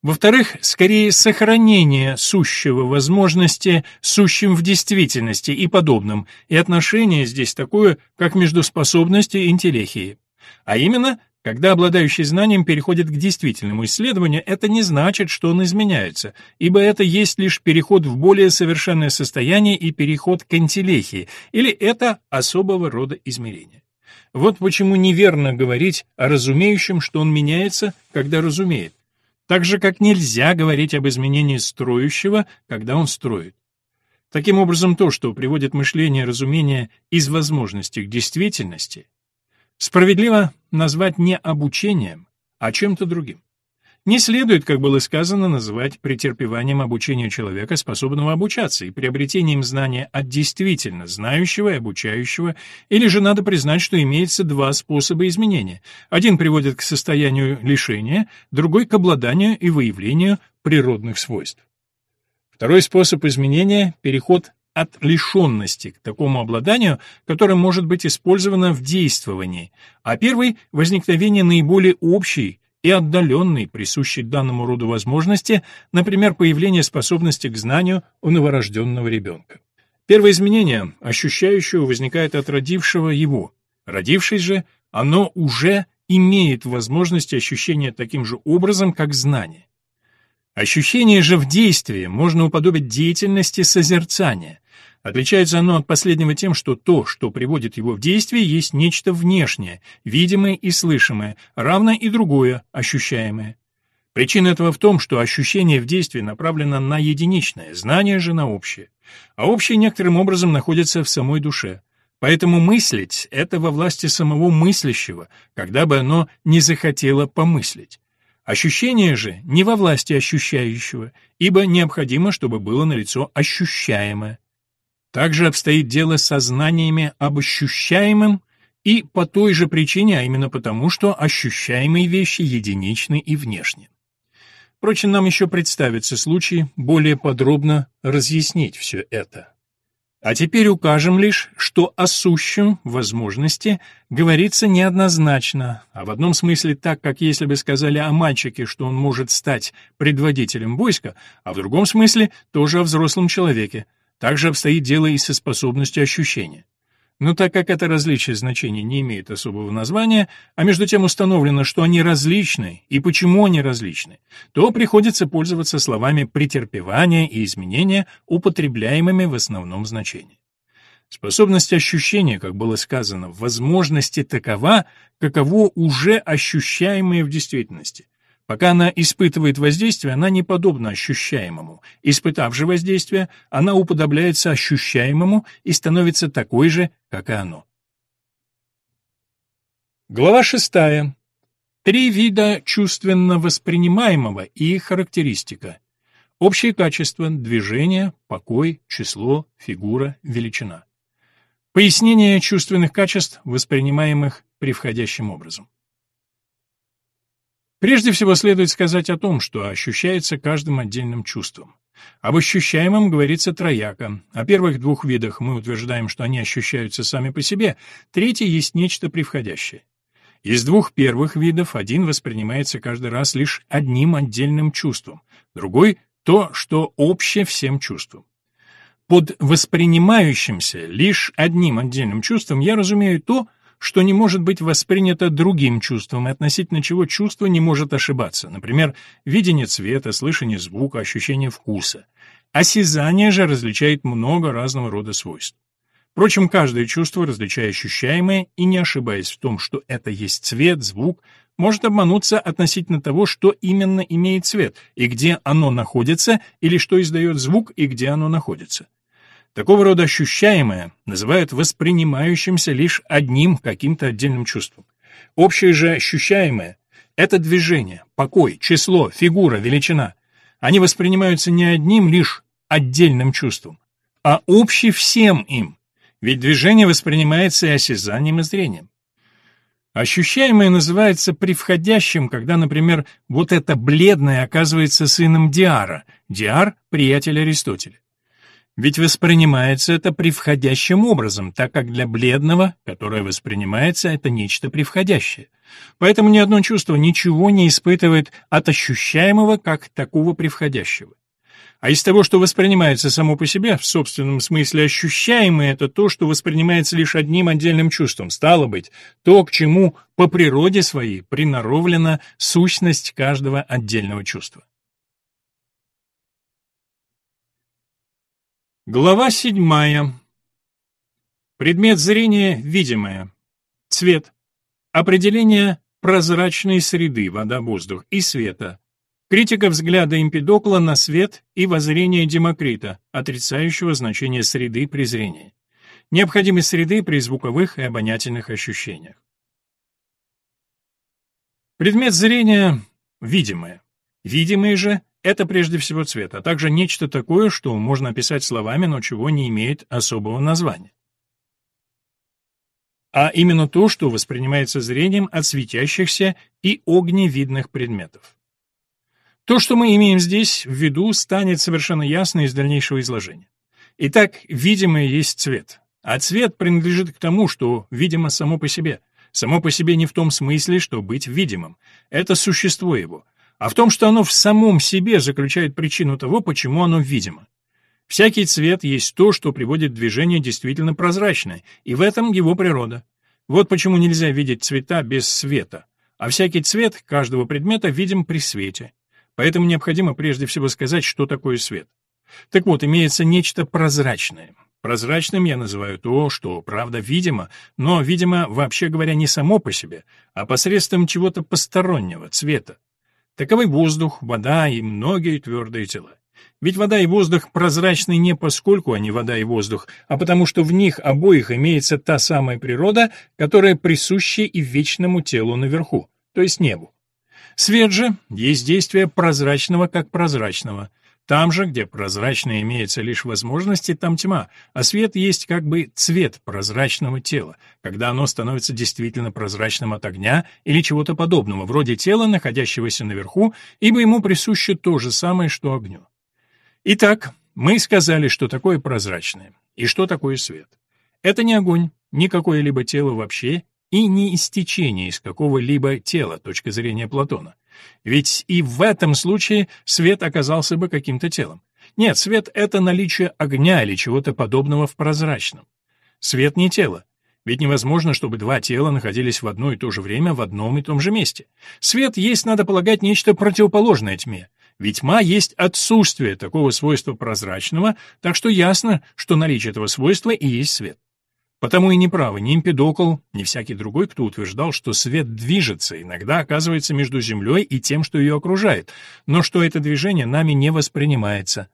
Во-вторых, скорее сохранение сущего возможности сущим в действительности и подобным, и отношение здесь такое, как между способностью и интеллехией. А именно, когда обладающий знанием переходит к действительному исследованию, это не значит, что он изменяется, ибо это есть лишь переход в более совершенное состояние и переход к интеллехии, или это особого рода измерение. Вот почему неверно говорить о разумеющем, что он меняется, когда разумеет. Так же, как нельзя говорить об изменении строящего, когда он строит. Таким образом, то, что приводит мышление разумения из возможности к действительности, справедливо назвать не обучением, а чем-то другим. Не следует, как было сказано, называть претерпеванием обучения человека, способного обучаться, и приобретением знания от действительно знающего и обучающего, или же надо признать, что имеется два способа изменения. Один приводит к состоянию лишения, другой — к обладанию и выявлению природных свойств. Второй способ изменения — переход от лишенности к такому обладанию, которое может быть использовано в действовании, а первый — возникновение наиболее общей, и отдаленной, присущей данному роду возможности, например, появление способности к знанию у новорожденного ребенка. Первое изменение, ощущающего, возникает от родившего его. Родившись же, оно уже имеет возможность ощущения таким же образом, как знание. Ощущение же в действии можно уподобить деятельности созерцания, Отличается оно от последнего тем, что то, что приводит его в действие, есть нечто внешнее, видимое и слышимое, равно и другое, ощущаемое. Причина этого в том, что ощущение в действии направлено на единичное, знание же на общее. А общее некоторым образом находится в самой душе. Поэтому мыслить — это во власти самого мыслящего, когда бы оно не захотело помыслить. Ощущение же не во власти ощущающего, ибо необходимо, чтобы было налицо ощущаемое. Также обстоит дело со знаниями об ощущаемом и по той же причине, а именно потому, что ощущаемые вещи единичны и внешни. Впрочем, нам еще представится случай более подробно разъяснить все это. А теперь укажем лишь, что о сущем возможности говорится неоднозначно, а в одном смысле так, как если бы сказали о мальчике, что он может стать предводителем войска, а в другом смысле тоже о взрослом человеке, также обстоит дело и со способностью ощущения. Но так как это различие значений не имеет особого названия, а между тем установлено, что они различны и почему они различны, то приходится пользоваться словами претерпевания и изменения, употребляемыми в основном значении. Способность ощущения, как было сказано, в возможности такова, каково уже ощущаемое в действительности – Пока она испытывает воздействие, она не подобна ощущаемому. Испытав же воздействие, она уподобляется ощущаемому и становится такой же, как и оно. Глава шестая. Три вида чувственно воспринимаемого и их характеристика. Общие качества – движение, покой, число, фигура, величина. Пояснение чувственных качеств, воспринимаемых превходящим образом. Прежде всего следует сказать о том, что ощущается каждым отдельным чувством. Об ощущаемом говорится трояко. О первых двух видах мы утверждаем, что они ощущаются сами по себе, третий есть нечто превходящее. Из двух первых видов один воспринимается каждый раз лишь одним отдельным чувством, другой — то, что общее всем чувствам. Под воспринимающимся лишь одним отдельным чувством я разумею то, что не может быть воспринято другим чувством и относительно чего чувство не может ошибаться, например, видение цвета, слышание звука, ощущение вкуса. Осязание же различает много разного рода свойств. Впрочем, каждое чувство, различая ощущаемое и не ошибаясь в том, что это есть цвет, звук, может обмануться относительно того, что именно имеет цвет, и где оно находится, или что издает звук, и где оно находится. Такого рода ощущаемое называют воспринимающимся лишь одним каким-то отдельным чувством. Общее же ощущаемое — это движение, покой, число, фигура, величина. Они воспринимаются не одним лишь отдельным чувством, а общий всем им, ведь движение воспринимается и осязанием, и зрением. Ощущаемое называется превходящим, когда, например, вот это бледное оказывается сыном Диара, Диар — приятель Аристотеля. Ведь воспринимается это превходящим образом, так как для бледного, которое воспринимается, это нечто превходящее. Поэтому ни одно чувство ничего не испытывает от ощущаемого как такого превходящего. А из того, что воспринимается само по себе, в собственном смысле ощущаемое, это то, что воспринимается лишь одним отдельным чувством. Стало быть, то, к чему по природе своей приноровлена сущность каждого отдельного чувства. Глава седьмая. Предмет зрения видимое. Цвет. Определение прозрачной среды, вода, воздух и света. Критика взгляда Эмпидокла на свет и воззрение Демокрита, отрицающего значение среды при зрении. Необходимость среды при звуковых и обонятельных ощущениях. Предмет зрения — видимое. Видимое же — это прежде всего цвет, а также нечто такое, что можно описать словами, но чего не имеет особого названия. А именно то, что воспринимается зрением от светящихся и огневидных предметов. То, что мы имеем здесь в виду, станет совершенно ясно из дальнейшего изложения. Итак, видимое есть цвет. А цвет принадлежит к тому, что видимо само по себе. Само по себе не в том смысле, что быть видимым. Это существо его. А в том, что оно в самом себе заключает причину того, почему оно видимо. Всякий цвет есть то, что приводит движение действительно прозрачное, и в этом его природа. Вот почему нельзя видеть цвета без света. А всякий цвет каждого предмета видим при свете. Поэтому необходимо прежде всего сказать, что такое свет. Так вот, имеется нечто прозрачное. Прозрачным я называю то, что, правда, видимо, но, видимо, вообще говоря, не само по себе, а посредством чего-то постороннего, цвета. Таковы воздух, вода и многие твердые тела. Ведь вода и воздух прозрачны не поскольку они вода и воздух, а потому что в них обоих имеется та самая природа, которая присуща и вечному телу наверху, то есть небу. Свет же есть действие прозрачного как прозрачного. Там же, где прозрачное имеется лишь возможности, там тьма, а свет есть как бы цвет прозрачного тела, когда оно становится действительно прозрачным от огня или чего-то подобного, вроде тела, находящегося наверху, ибо ему присуще то же самое, что огню. Итак, мы сказали, что такое прозрачное и что такое свет. Это не огонь, ни какое-либо тело вообще и не истечение из какого-либо тела, точка зрения Платона. Ведь и в этом случае свет оказался бы каким-то телом. Нет, свет — это наличие огня или чего-то подобного в прозрачном. Свет не тело. Ведь невозможно, чтобы два тела находились в одно и то же время в одном и том же месте. Свет есть, надо полагать, нечто противоположное тьме. Ведь тьма есть отсутствие такого свойства прозрачного, так что ясно, что наличие этого свойства и есть свет. Потому и не правы ни Эмпидокл, ни всякий другой, кто утверждал, что свет движется, иногда оказывается между Землей и тем, что ее окружает, но что это движение нами не воспринимается.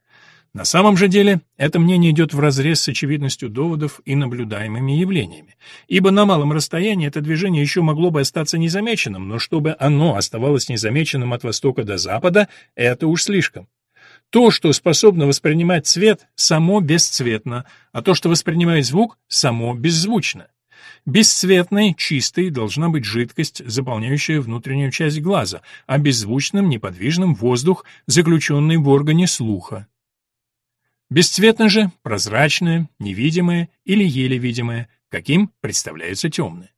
На самом же деле, это мнение идет вразрез с очевидностью доводов и наблюдаемыми явлениями, ибо на малом расстоянии это движение еще могло бы остаться незамеченным, но чтобы оно оставалось незамеченным от востока до запада, это уж слишком. То, что способно воспринимать цвет, само бесцветно, а то, что воспринимает звук, само беззвучно. Бесцветной, чистой должна быть жидкость, заполняющая внутреннюю часть глаза, а беззвучным, неподвижным воздух, заключенный в органе слуха. Бесцветно же, прозрачное, невидимое или еле видимое, каким представляется темное.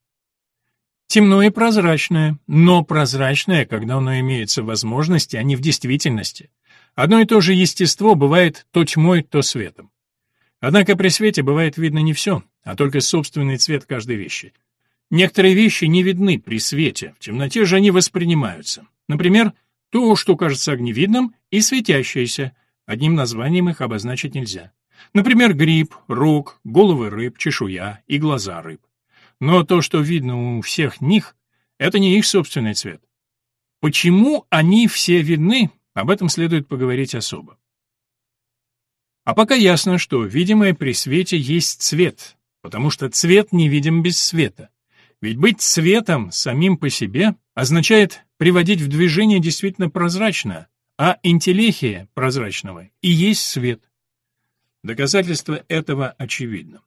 Темно и прозрачное, но прозрачное, когда оно имеется в возможности, а не в действительности. Одно и то же естество бывает то тьмой, то светом. Однако при свете бывает видно не все, а только собственный цвет каждой вещи. Некоторые вещи не видны при свете, в темноте же они воспринимаются. Например, то, что кажется огневидным, и светящееся. Одним названием их обозначить нельзя. Например, гриб, рог, головы рыб, чешуя и глаза рыб. Но то, что видно у всех них, это не их собственный цвет. Почему они все видны, об этом следует поговорить особо. А пока ясно, что видимое при свете есть цвет, потому что цвет не видим без света. Ведь быть цветом самим по себе означает приводить в движение действительно прозрачное, а интеллихия прозрачного и есть свет. Доказательство этого очевидно.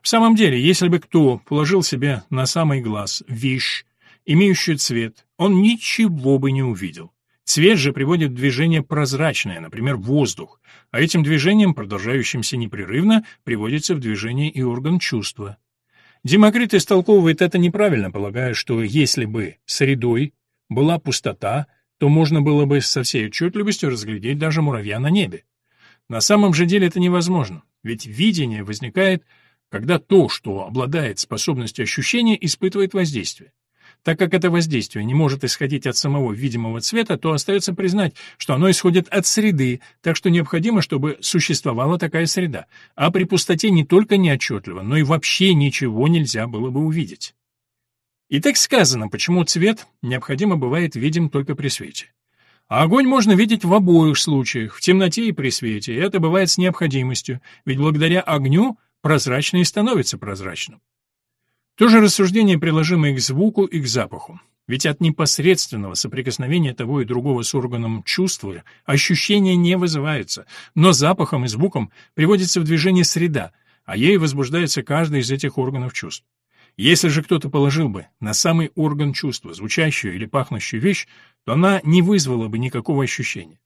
В самом деле, если бы кто положил себе на самый глаз вещь, имеющую цвет, он ничего бы не увидел. Цвет же приводит в движение прозрачное, например, воздух, а этим движением, продолжающимся непрерывно, приводится в движение и орган чувства. Демокрит истолковывает это неправильно, полагая, что если бы средой была пустота, то можно было бы со всей отчетливостью разглядеть даже муравья на небе. На самом же деле это невозможно, ведь видение возникает, когда то, что обладает способностью ощущения, испытывает воздействие. Так как это воздействие не может исходить от самого видимого цвета, то остается признать, что оно исходит от среды, так что необходимо, чтобы существовала такая среда. А при пустоте не только неотчетливо, но и вообще ничего нельзя было бы увидеть. И так сказано, почему цвет необходимо бывает видим только при свете. А огонь можно видеть в обоих случаях, в темноте и при свете, и это бывает с необходимостью, ведь благодаря огню прозрачное становится прозрачным. То же рассуждение приложимо и к звуку, и к запаху. Ведь от непосредственного соприкосновения того и другого с органом чувства ощущения не вызываются, но запахом и звуком приводится в движение среда, а ей возбуждается каждый из этих органов чувств. Если же кто-то положил бы на самый орган чувства звучащую или пахнущую вещь, то она не вызвала бы никакого ощущения.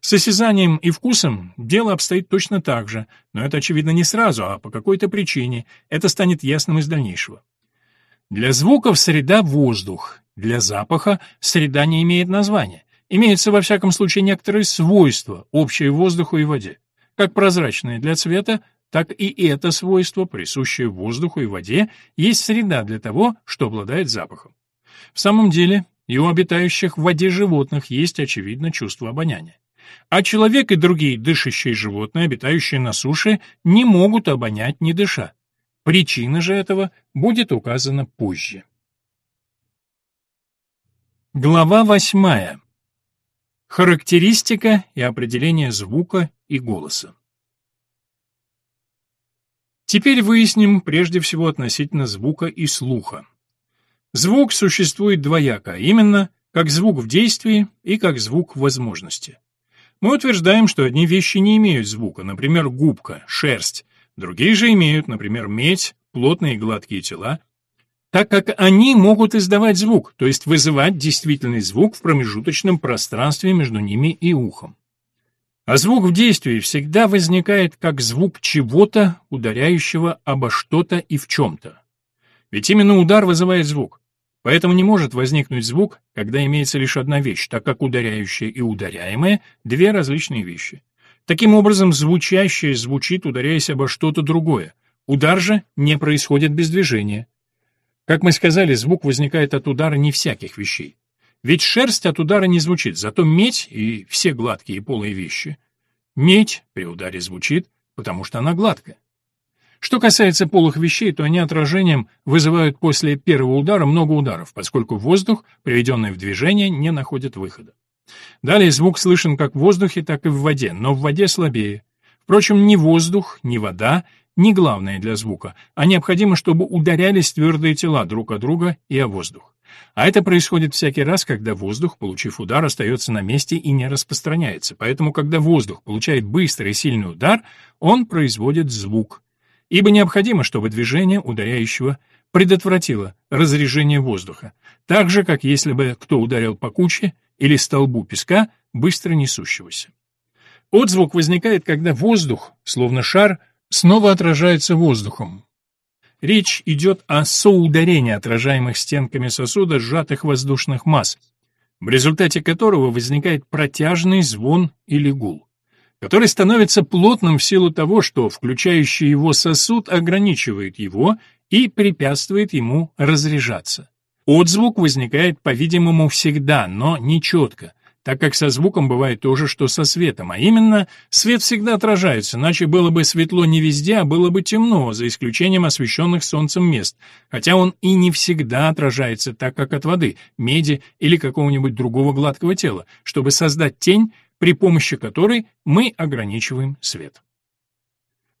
С осязанием и вкусом дело обстоит точно так же, но это очевидно не сразу, а по какой-то причине. Это станет ясным из дальнейшего. Для звуков среда — воздух, для запаха среда не имеет названия. Имеются, во всяком случае, некоторые свойства, общие воздуху и воде. Как прозрачные для цвета, так и это свойство, присущее воздуху и воде, есть среда для того, что обладает запахом. В самом деле, и у обитающих в воде животных есть, очевидно, чувство обоняния. А человек и другие дышащие животные, обитающие на суше, не могут обонять, не дыша. Причина же этого будет указана позже. Глава восьмая. Характеристика и определение звука и голоса. Теперь выясним прежде всего относительно звука и слуха. Звук существует двояко, а именно как звук в действии и как звук в возможности. Мы утверждаем, что одни вещи не имеют звука, например, губка, шерсть, Другие же имеют, например, медь, плотные гладкие тела, так как они могут издавать звук, то есть вызывать действительный звук в промежуточном пространстве между ними и ухом. А звук в действии всегда возникает как звук чего-то, ударяющего обо что-то и в чем-то. Ведь именно удар вызывает звук. Поэтому не может возникнуть звук, когда имеется лишь одна вещь, так как ударяющая и ударяемая — две различные вещи. Таким образом, звучащее звучит, ударяясь обо что-то другое. Удар же не происходит без движения. Как мы сказали, звук возникает от удара не всяких вещей. Ведь шерсть от удара не звучит, зато медь и все гладкие и полые вещи. Медь при ударе звучит, потому что она гладкая. Что касается полых вещей, то они отражением вызывают после первого удара много ударов, поскольку воздух, приведенный в движение, не находит выхода. Далее звук слышен как в воздухе, так и в воде, но в воде слабее. Впрочем, ни воздух, ни вода не главное для звука, а необходимо, чтобы ударялись твердые тела друг о друга и о воздух. А это происходит всякий раз, когда воздух, получив удар, остается на месте и не распространяется. Поэтому, когда воздух получает быстрый и сильный удар, он производит звук. Ибо необходимо, чтобы движение ударяющего предотвратило разрежение воздуха, так же, как если бы кто ударил по куче или столбу песка, быстро несущегося. Отзвук возникает, когда воздух, словно шар, снова отражается воздухом. Речь идет о соударении отражаемых стенками сосуда сжатых воздушных масс, в результате которого возникает протяжный звон или гул, который становится плотным в силу того, что включающий его сосуд ограничивает его и препятствует ему разряжаться. Отзвук возникает, по-видимому, всегда, но не четко, так как со звуком бывает то же, что со светом, а именно, свет всегда отражается, иначе было бы светло не везде, а было бы темно, за исключением освещенных солнцем мест, хотя он и не всегда отражается так, как от воды, меди или какого-нибудь другого гладкого тела, чтобы создать тень, при помощи которой мы ограничиваем свет.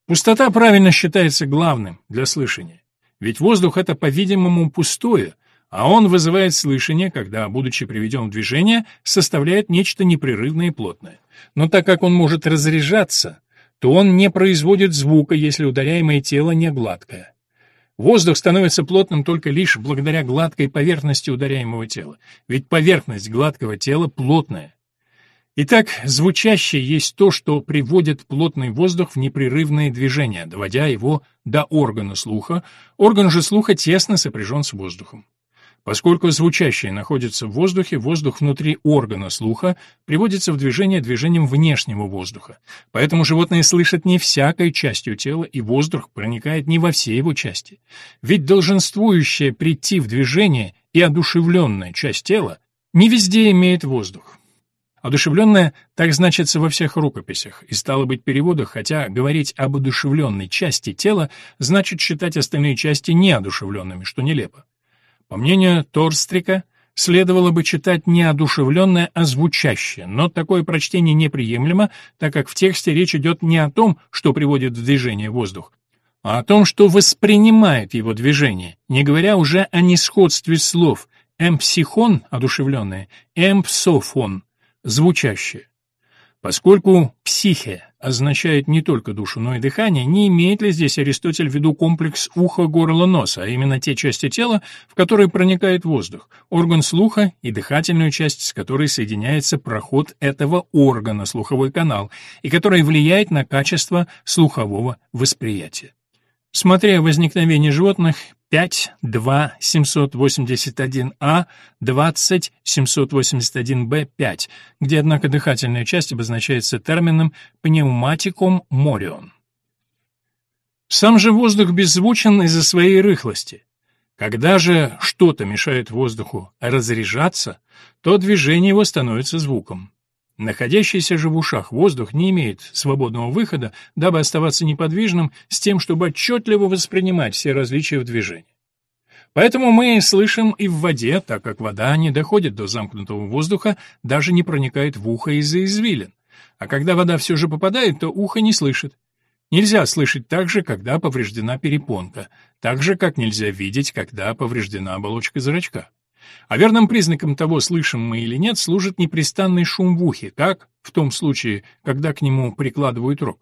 Пустота правильно считается главным для слышания, ведь воздух — это, по-видимому, пустое — а он вызывает слышание, когда, будучи приведен в движение, составляет нечто непрерывное и плотное. Но так как он может разряжаться, то он не производит звука, если ударяемое тело не гладкое. Воздух становится плотным только лишь благодаря гладкой поверхности ударяемого тела, ведь поверхность гладкого тела плотная. Итак, звучащее есть то, что приводит плотный воздух в непрерывное движение, доводя его до органа слуха. Орган же слуха тесно сопряжен с воздухом. Поскольку звучащее находится в воздухе, воздух внутри органа слуха приводится в движение движением внешнего воздуха. Поэтому животные слышат не всякой частью тела, и воздух проникает не во все его части. Ведь долженствующая прийти в движение и одушевленная часть тела не везде имеет воздух. Одушевленная так значится во всех рукописях, и стало быть переводах, хотя говорить об одушевленной части тела значит считать остальные части неодушевленными, что нелепо. По мнению Торстрика, следовало бы читать не одушевленное, а звучащее, но такое прочтение неприемлемо, так как в тексте речь идет не о том, что приводит в движение воздух, а о том, что воспринимает его движение, не говоря уже о несходстве слов «эмпсихон» — одушевленное, «эмпсофон» звучащее. Поскольку «психе» означает не только душу, но и дыхание, не имеет ли здесь Аристотель в виду комплекс уха, горла, носа, а именно те части тела, в которые проникает воздух, орган слуха и дыхательную часть, с которой соединяется проход этого органа, слуховой канал, и которая влияет на качество слухового восприятия. Смотря возникновение животных 5, 2, 781А, 20, 781Б, 5, где, однако, дыхательная часть обозначается термином пневматикум морион. Сам же воздух беззвучен из-за своей рыхлости. Когда же что-то мешает воздуху разряжаться, то движение его становится звуком. Находящийся же в ушах воздух не имеет свободного выхода, дабы оставаться неподвижным с тем, чтобы отчетливо воспринимать все различия в движении. Поэтому мы слышим и в воде, так как вода не доходит до замкнутого воздуха, даже не проникает в ухо из-за извилин. А когда вода все же попадает, то ухо не слышит. Нельзя слышать так же, когда повреждена перепонка, так же, как нельзя видеть, когда повреждена оболочка зрачка. А верным признаком того, слышим мы или нет, служит непрестанный шум в ухе, как в том случае, когда к нему прикладывают рог.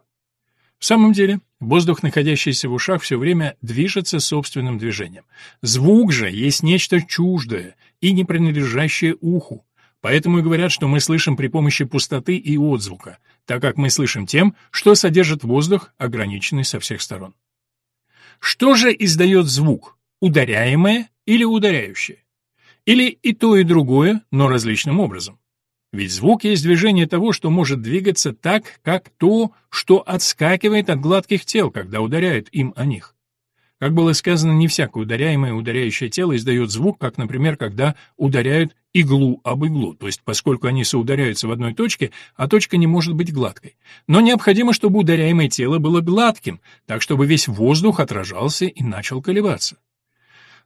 В самом деле, воздух, находящийся в ушах, все время движется собственным движением. Звук же есть нечто чуждое и не принадлежащее уху. Поэтому и говорят, что мы слышим при помощи пустоты и отзвука, так как мы слышим тем, что содержит воздух, ограниченный со всех сторон. Что же издает звук, ударяемое или ударяющее? Или и то, и другое, но различным образом. Ведь звук есть движение того, что может двигаться так, как то, что отскакивает от гладких тел, когда ударяют им о них. Как было сказано, не всякое ударяемое ударяющее тело издает звук, как, например, когда ударяют иглу об иглу, то есть поскольку они соударяются в одной точке, а точка не может быть гладкой. Но необходимо, чтобы ударяемое тело было гладким, так чтобы весь воздух отражался и начал колебаться.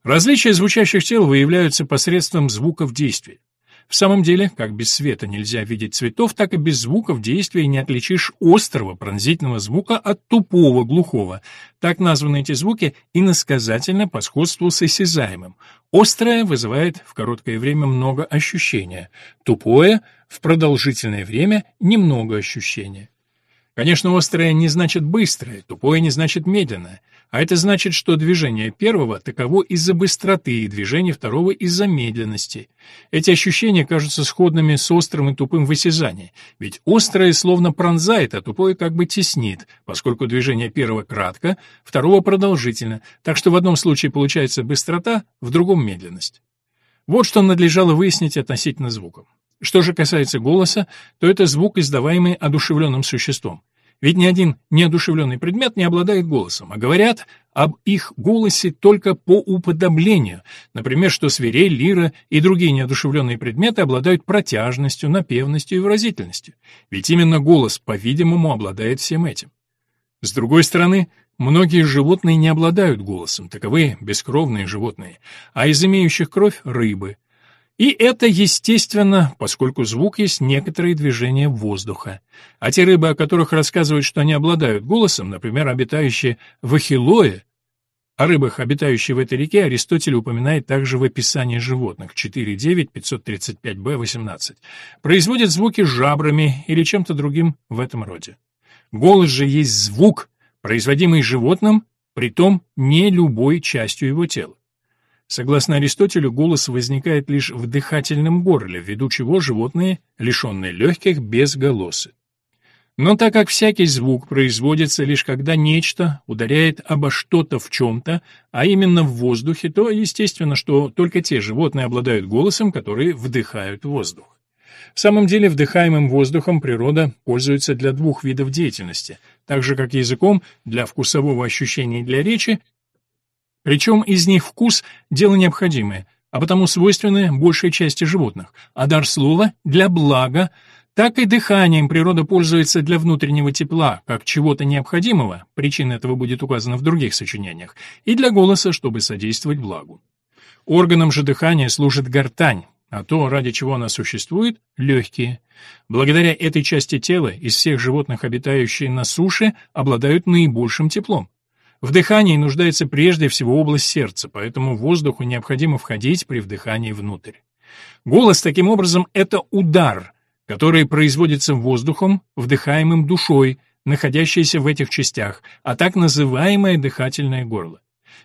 Различия звучащих тел выявляются посредством звуков действия. В самом деле, как без света нельзя видеть цветов, так и без звуков действия не отличишь острого пронзительного звука от тупого глухого. Так названы эти звуки иносказательно по сходству с осязаемым. Острое вызывает в короткое время много ощущения, тупое — в продолжительное время немного ощущения. Конечно, острое не значит быстрое, тупое не значит медленное. А это значит, что движение первого таково из-за быстроты, и движение второго из-за медленности. Эти ощущения кажутся сходными с острым и тупым в осязании, ведь острое словно пронзает, а тупое как бы теснит, поскольку движение первого кратко, второго продолжительно, так что в одном случае получается быстрота, в другом медленность. Вот что надлежало выяснить относительно звуков. Что же касается голоса, то это звук, издаваемый одушевленным существом. Ведь ни один неодушевленный предмет не обладает голосом, а говорят об их голосе только по уподоблению, например, что свирель, лира и другие неодушевленные предметы обладают протяжностью, напевностью и выразительностью. Ведь именно голос, по-видимому, обладает всем этим. С другой стороны, многие животные не обладают голосом, таковы бескровные животные, а из имеющих кровь — рыбы — и это естественно, поскольку звук есть некоторые движения воздуха. А те рыбы, о которых рассказывают, что они обладают голосом, например, обитающие в Ахиллое, о рыбах, обитающих в этой реке, Аристотель упоминает также в описании животных 4.9, 535b, 18. Производят звуки жабрами или чем-то другим в этом роде. Голос же есть звук, производимый животным, притом не любой частью его тела. Согласно Аристотелю, голос возникает лишь в дыхательном горле, ввиду чего животные, лишенные легких, безголосы. Но так как всякий звук производится лишь когда нечто ударяет обо что-то в чем-то, а именно в воздухе, то естественно, что только те животные обладают голосом, которые вдыхают воздух. В самом деле вдыхаемым воздухом природа пользуется для двух видов деятельности, так же как языком для вкусового ощущения и для речи, причем из них вкус – дело необходимое, а потому свойственное большей части животных, а дар слова – для блага, так и дыханием природа пользуется для внутреннего тепла, как чего-то необходимого, причина этого будет указана в других сочинениях, и для голоса, чтобы содействовать благу. Органом же дыхания служит гортань, а то, ради чего она существует, легкие. Благодаря этой части тела из всех животных, обитающих на суше, обладают наибольшим теплом. В дыхании нуждается прежде всего область сердца, поэтому воздуху необходимо входить при вдыхании внутрь. Голос, таким образом, это удар, который производится воздухом, вдыхаемым душой, находящейся в этих частях, а так называемое дыхательное горло.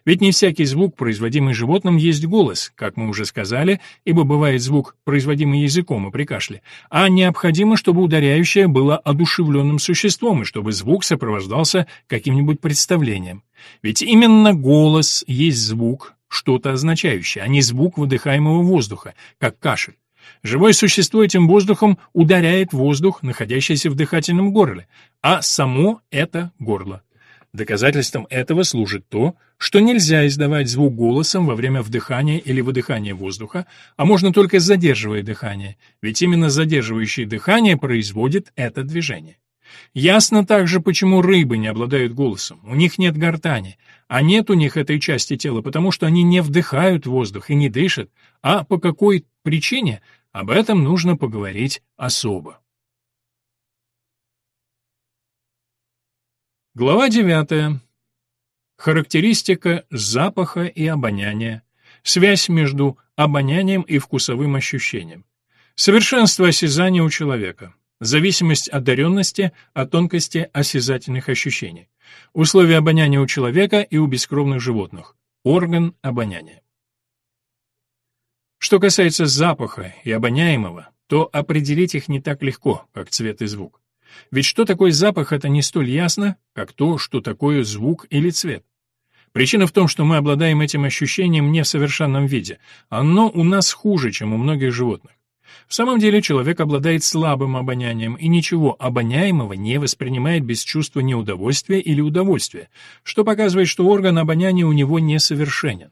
Ведь не всякий звук, производимый животным, есть голос, как мы уже сказали, ибо бывает звук, производимый языком и при кашле, а необходимо, чтобы ударяющее было одушевленным существом и чтобы звук сопровождался каким-нибудь представлением. Ведь именно голос есть звук, что-то означающее, а не звук выдыхаемого воздуха, как кашель. Живое существо этим воздухом ударяет воздух, находящийся в дыхательном горле, а само это горло. Доказательством этого служит то, что нельзя издавать звук голосом во время вдыхания или выдыхания воздуха, а можно только задерживая дыхание, ведь именно задерживающее дыхание производит это движение. Ясно также, почему рыбы не обладают голосом. У них нет гортани, а нет у них этой части тела, потому что они не вдыхают воздух и не дышат, а по какой причине, об этом нужно поговорить особо. Глава 9. Характеристика запаха и обоняния. Связь между обонянием и вкусовым ощущением. Совершенство осязания у человека. Зависимость одаренности от тонкости осязательных ощущений. Условия обоняния у человека и у бескровных животных. Орган обоняния. Что касается запаха и обоняемого, то определить их не так легко, как цвет и звук. Ведь что такое запах, это не столь ясно, как то, что такое звук или цвет. Причина в том, что мы обладаем этим ощущением не в совершенном виде. Оно у нас хуже, чем у многих животных. В самом деле человек обладает слабым обонянием и ничего обоняемого не воспринимает без чувства неудовольствия или удовольствия, что показывает, что орган обоняния у него несовершенен.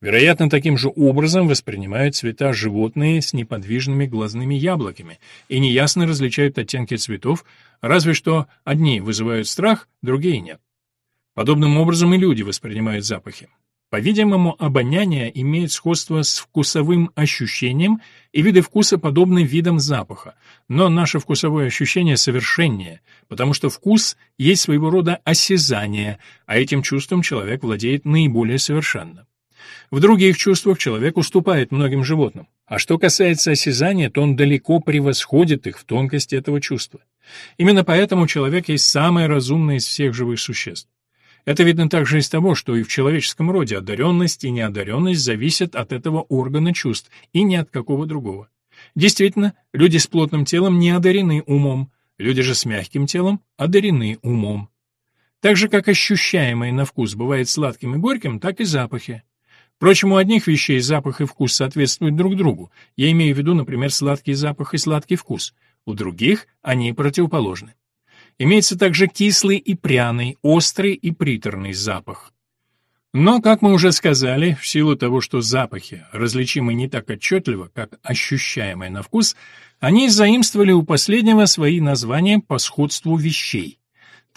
Вероятно, таким же образом воспринимают цвета животные с неподвижными глазными яблоками и неясно различают оттенки цветов, разве что одни вызывают страх, другие нет. Подобным образом и люди воспринимают запахи. По-видимому, обоняние имеет сходство с вкусовым ощущением, и виды вкуса подобны видам запаха, но наше вкусовое ощущение совершеннее, потому что вкус есть своего рода осязание, а этим чувством человек владеет наиболее совершенно. В других чувствах человек уступает многим животным. А что касается осязания, то он далеко превосходит их в тонкости этого чувства. Именно поэтому человек есть самое разумное из всех живых существ. Это видно также из того, что и в человеческом роде одаренность и неодаренность зависят от этого органа чувств и ни от какого другого. Действительно, люди с плотным телом не одарены умом, люди же с мягким телом одарены умом. Так же, как ощущаемое на вкус бывает сладким и горьким, так и запахи. Впрочем, у одних вещей запах и вкус соответствуют друг другу. Я имею в виду, например, сладкий запах и сладкий вкус. У других они противоположны. Имеется также кислый и пряный, острый и приторный запах. Но, как мы уже сказали, в силу того, что запахи различимы не так отчетливо, как ощущаемые на вкус, они заимствовали у последнего свои названия по сходству вещей.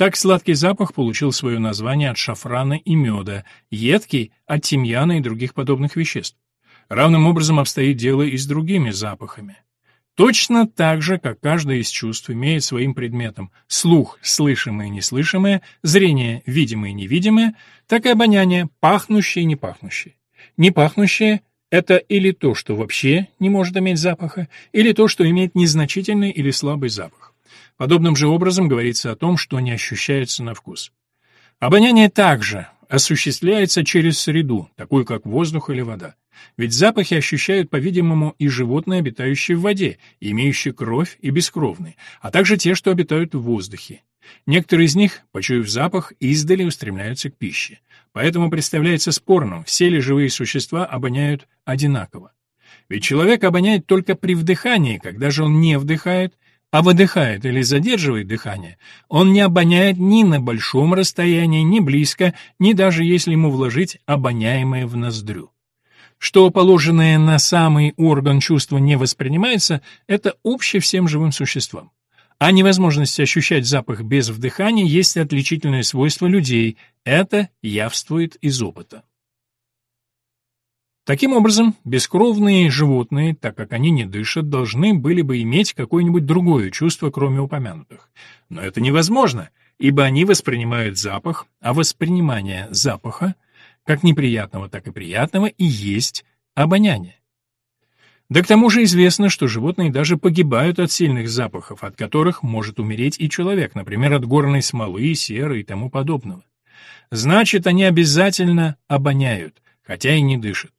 Так сладкий запах получил свое название от шафрана и меда, едкий — от тимьяна и других подобных веществ. Равным образом обстоит дело и с другими запахами. Точно так же, как каждое из чувств имеет своим предметом слух, слышимое и неслышимое, зрение, видимое и невидимое, так и обоняние, пахнущее и непахнущее. Непахнущее — это или то, что вообще не может иметь запаха, или то, что имеет незначительный или слабый запах. Подобным же образом говорится о том, что не ощущается на вкус. Обоняние также осуществляется через среду, такую как воздух или вода. Ведь запахи ощущают, по-видимому, и животные, обитающие в воде, имеющие кровь и бескровные, а также те, что обитают в воздухе. Некоторые из них, почуяв запах, издали устремляются к пище. Поэтому представляется спорным, все ли живые существа обоняют одинаково. Ведь человек обоняет только при вдыхании, когда же он не вдыхает, а выдыхает или задерживает дыхание, он не обоняет ни на большом расстоянии, ни близко, ни даже если ему вложить обоняемое в ноздрю. Что положенное на самый орган чувства не воспринимается, это общее всем живым существам. А невозможность ощущать запах без вдыхания есть отличительное свойство людей, это явствует из опыта. Таким образом, бескровные животные, так как они не дышат, должны были бы иметь какое-нибудь другое чувство, кроме упомянутых. Но это невозможно, ибо они воспринимают запах, а воспринимание запаха, как неприятного, так и приятного, и есть обоняние. Да к тому же известно, что животные даже погибают от сильных запахов, от которых может умереть и человек, например, от горной смолы, серы и тому подобного. Значит, они обязательно обоняют, хотя и не дышат.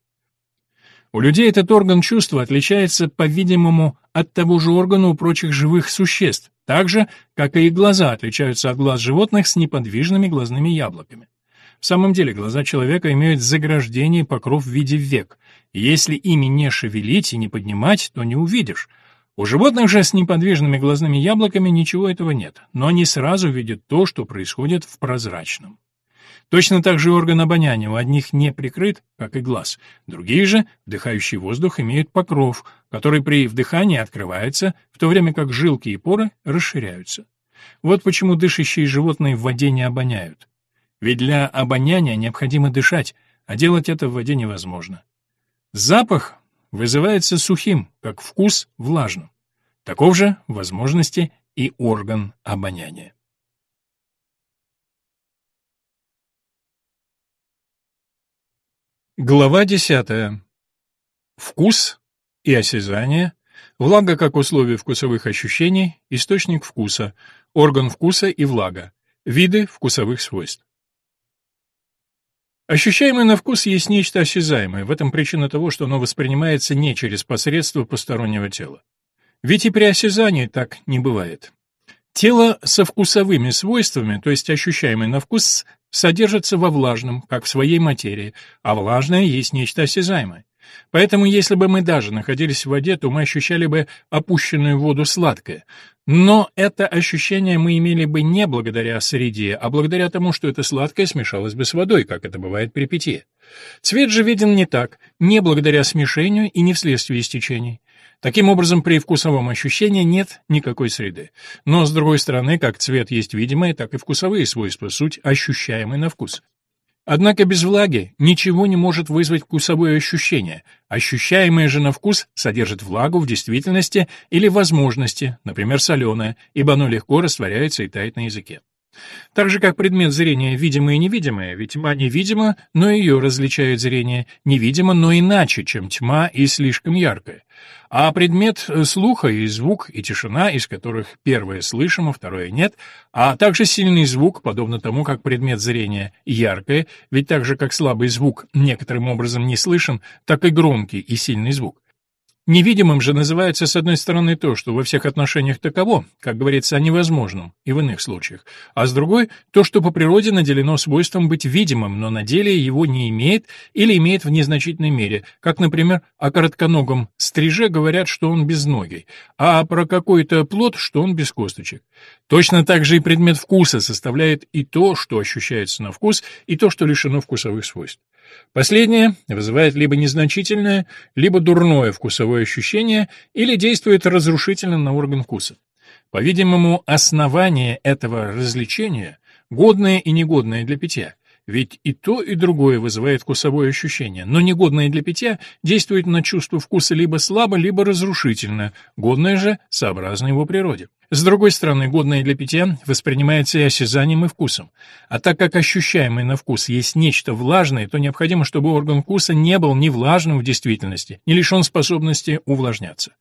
У людей этот орган чувства отличается, по-видимому, от того же органа у прочих живых существ, так же, как и глаза отличаются от глаз животных с неподвижными глазными яблоками. В самом деле, глаза человека имеют заграждение покров в виде век, если ими не шевелить и не поднимать, то не увидишь. У животных же с неподвижными глазными яблоками ничего этого нет, но они сразу видят то, что происходит в прозрачном. Точно так же орган обоняния у одних не прикрыт, как и глаз. Другие же, вдыхающий воздух, имеют покров, который при вдыхании открывается, в то время как жилки и поры расширяются. Вот почему дышащие животные в воде не обоняют. Ведь для обоняния необходимо дышать, а делать это в воде невозможно. Запах вызывается сухим, как вкус влажным. Таков же, возможности, и орган обоняния. Глава 10. Вкус и осязание, влага как условие вкусовых ощущений, источник вкуса, орган вкуса и влага, виды вкусовых свойств. Ощущаемое на вкус есть нечто осязаемое, в этом причина того, что оно воспринимается не через посредство постороннего тела. Ведь и при осязании так не бывает. Тело со вкусовыми свойствами, то есть ощущаемое на вкус, содержится во влажном, как в своей материи, а влажное есть нечто осязаемое. Поэтому если бы мы даже находились в воде, то мы ощущали бы опущенную воду сладкое. Но это ощущение мы имели бы не благодаря среде, а благодаря тому, что это сладкое смешалось бы с водой, как это бывает при питье. Цвет же виден не так, не благодаря смешению и не вследствие истечений. Таким образом, при вкусовом ощущении нет никакой среды. Но, с другой стороны, как цвет есть видимые, так и вкусовые свойства, суть ощущаемый на вкус. Однако без влаги ничего не может вызвать вкусовое ощущение. Ощущаемое же на вкус содержит влагу в действительности или возможности, например, соленое, ибо оно легко растворяется и тает на языке. Так же, как предмет зрения видимое и невидимое, ведь тьма невидима, но ее различает зрение, невидимо, но иначе, чем тьма и слишком яркая. А предмет слуха и звук, и тишина, из которых первое слышимо, второе нет, а также сильный звук, подобно тому, как предмет зрения яркое, ведь так же, как слабый звук некоторым образом не слышен, так и громкий и сильный звук. Невидимым же называется, с одной стороны, то, что во всех отношениях таково, как говорится, о невозможном и в иных случаях, а с другой — то, что по природе наделено свойством быть видимым, но на деле его не имеет или имеет в незначительной мере, как, например, о коротконогом стриже говорят, что он безногий, а про какой-то плод, что он без косточек. Точно так же и предмет вкуса составляет и то, что ощущается на вкус, и то, что лишено вкусовых свойств. Последнее вызывает либо незначительное, либо дурное вкусовое ощущение или действует разрушительно на орган вкуса. По-видимому, основание этого развлечения – годное и негодное для питья, ведь и то, и другое вызывает вкусовое ощущение, но негодное для питья действует на чувство вкуса либо слабо, либо разрушительно, годное же сообразно его природе. С другой стороны, годное для питья воспринимается и осязанием, и вкусом. А так как ощущаемый на вкус есть нечто влажное, то необходимо, чтобы орган вкуса не был ни влажным в действительности, ни лишен способности увлажняться.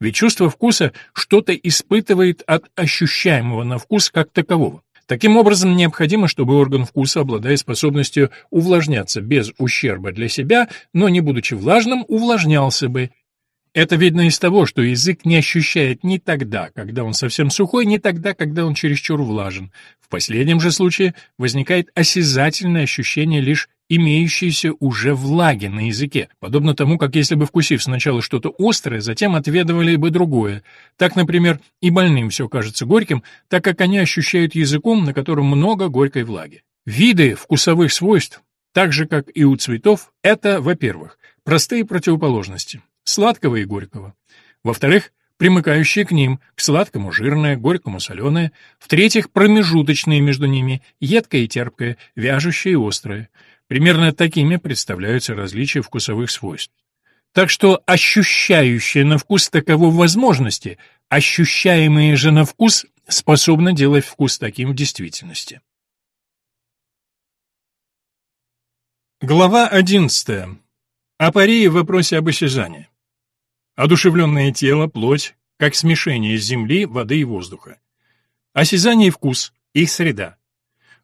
Ведь чувство вкуса что-то испытывает от ощущаемого на вкус как такового. Таким образом, необходимо, чтобы орган вкуса, обладая способностью увлажняться без ущерба для себя, но не будучи влажным, увлажнялся бы. Это видно из того, что язык не ощущает ни тогда, когда он совсем сухой, ни тогда, когда он чересчур влажен. В последнем же случае возникает осязательное ощущение лишь имеющейся уже влаги на языке, подобно тому, как если бы вкусив сначала что-то острое, затем отведывали бы другое. Так, например, и больным все кажется горьким, так как они ощущают языком, на котором много горькой влаги. Виды вкусовых свойств, так же как и у цветов, это, во-первых, простые противоположности – сладкого и горького. Во-вторых, примыкающие к ним, к сладкому жирное, горькому соленое, в-третьих, промежуточные между ними, едкое и терпкое, вяжущее и острое. Примерно такими представляются различия вкусовых свойств. Так что ощущающее на вкус таково возможности, ощущаемые же на вкус способны делать вкус таким в действительности. Глава 11. Апории в вопросе об осязании. Одушевленное тело, плоть, как смешение земли, воды и воздуха. Осязание и вкус, их среда.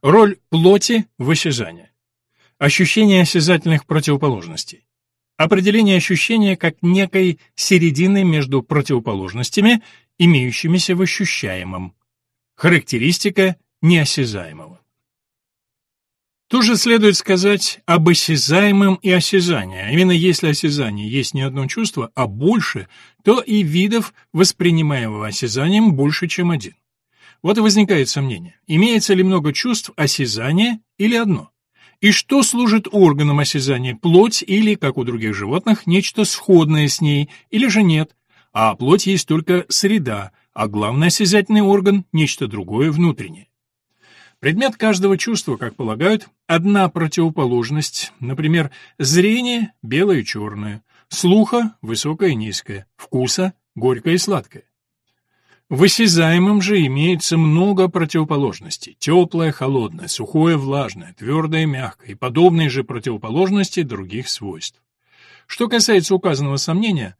Роль плоти в осязании. Ощущение осязательных противоположностей. Определение ощущения как некой середины между противоположностями, имеющимися в ощущаемом. Характеристика неосязаемого. Тоже следует сказать об осязаемом и осязании. А именно, если осязание есть не одно чувство, а больше, то и видов, воспринимаемого осязанием, больше, чем один. Вот и возникает сомнение, имеется ли много чувств осязания или одно. И что служит органом осязания, плоть или, как у других животных, нечто сходное с ней, или же нет, а плоть есть только среда, а главный осязательный орган – нечто другое внутреннее. Предмет каждого чувства, как полагают, одна противоположность, например, зрение – белое и черное, слуха – высокое и низкое, вкуса – горькое и сладкое. В осязаемом же имеется много противоположностей – теплое, холодное, сухое, влажное, твердое, мягкое и подобные же противоположности других свойств. Что касается указанного сомнения,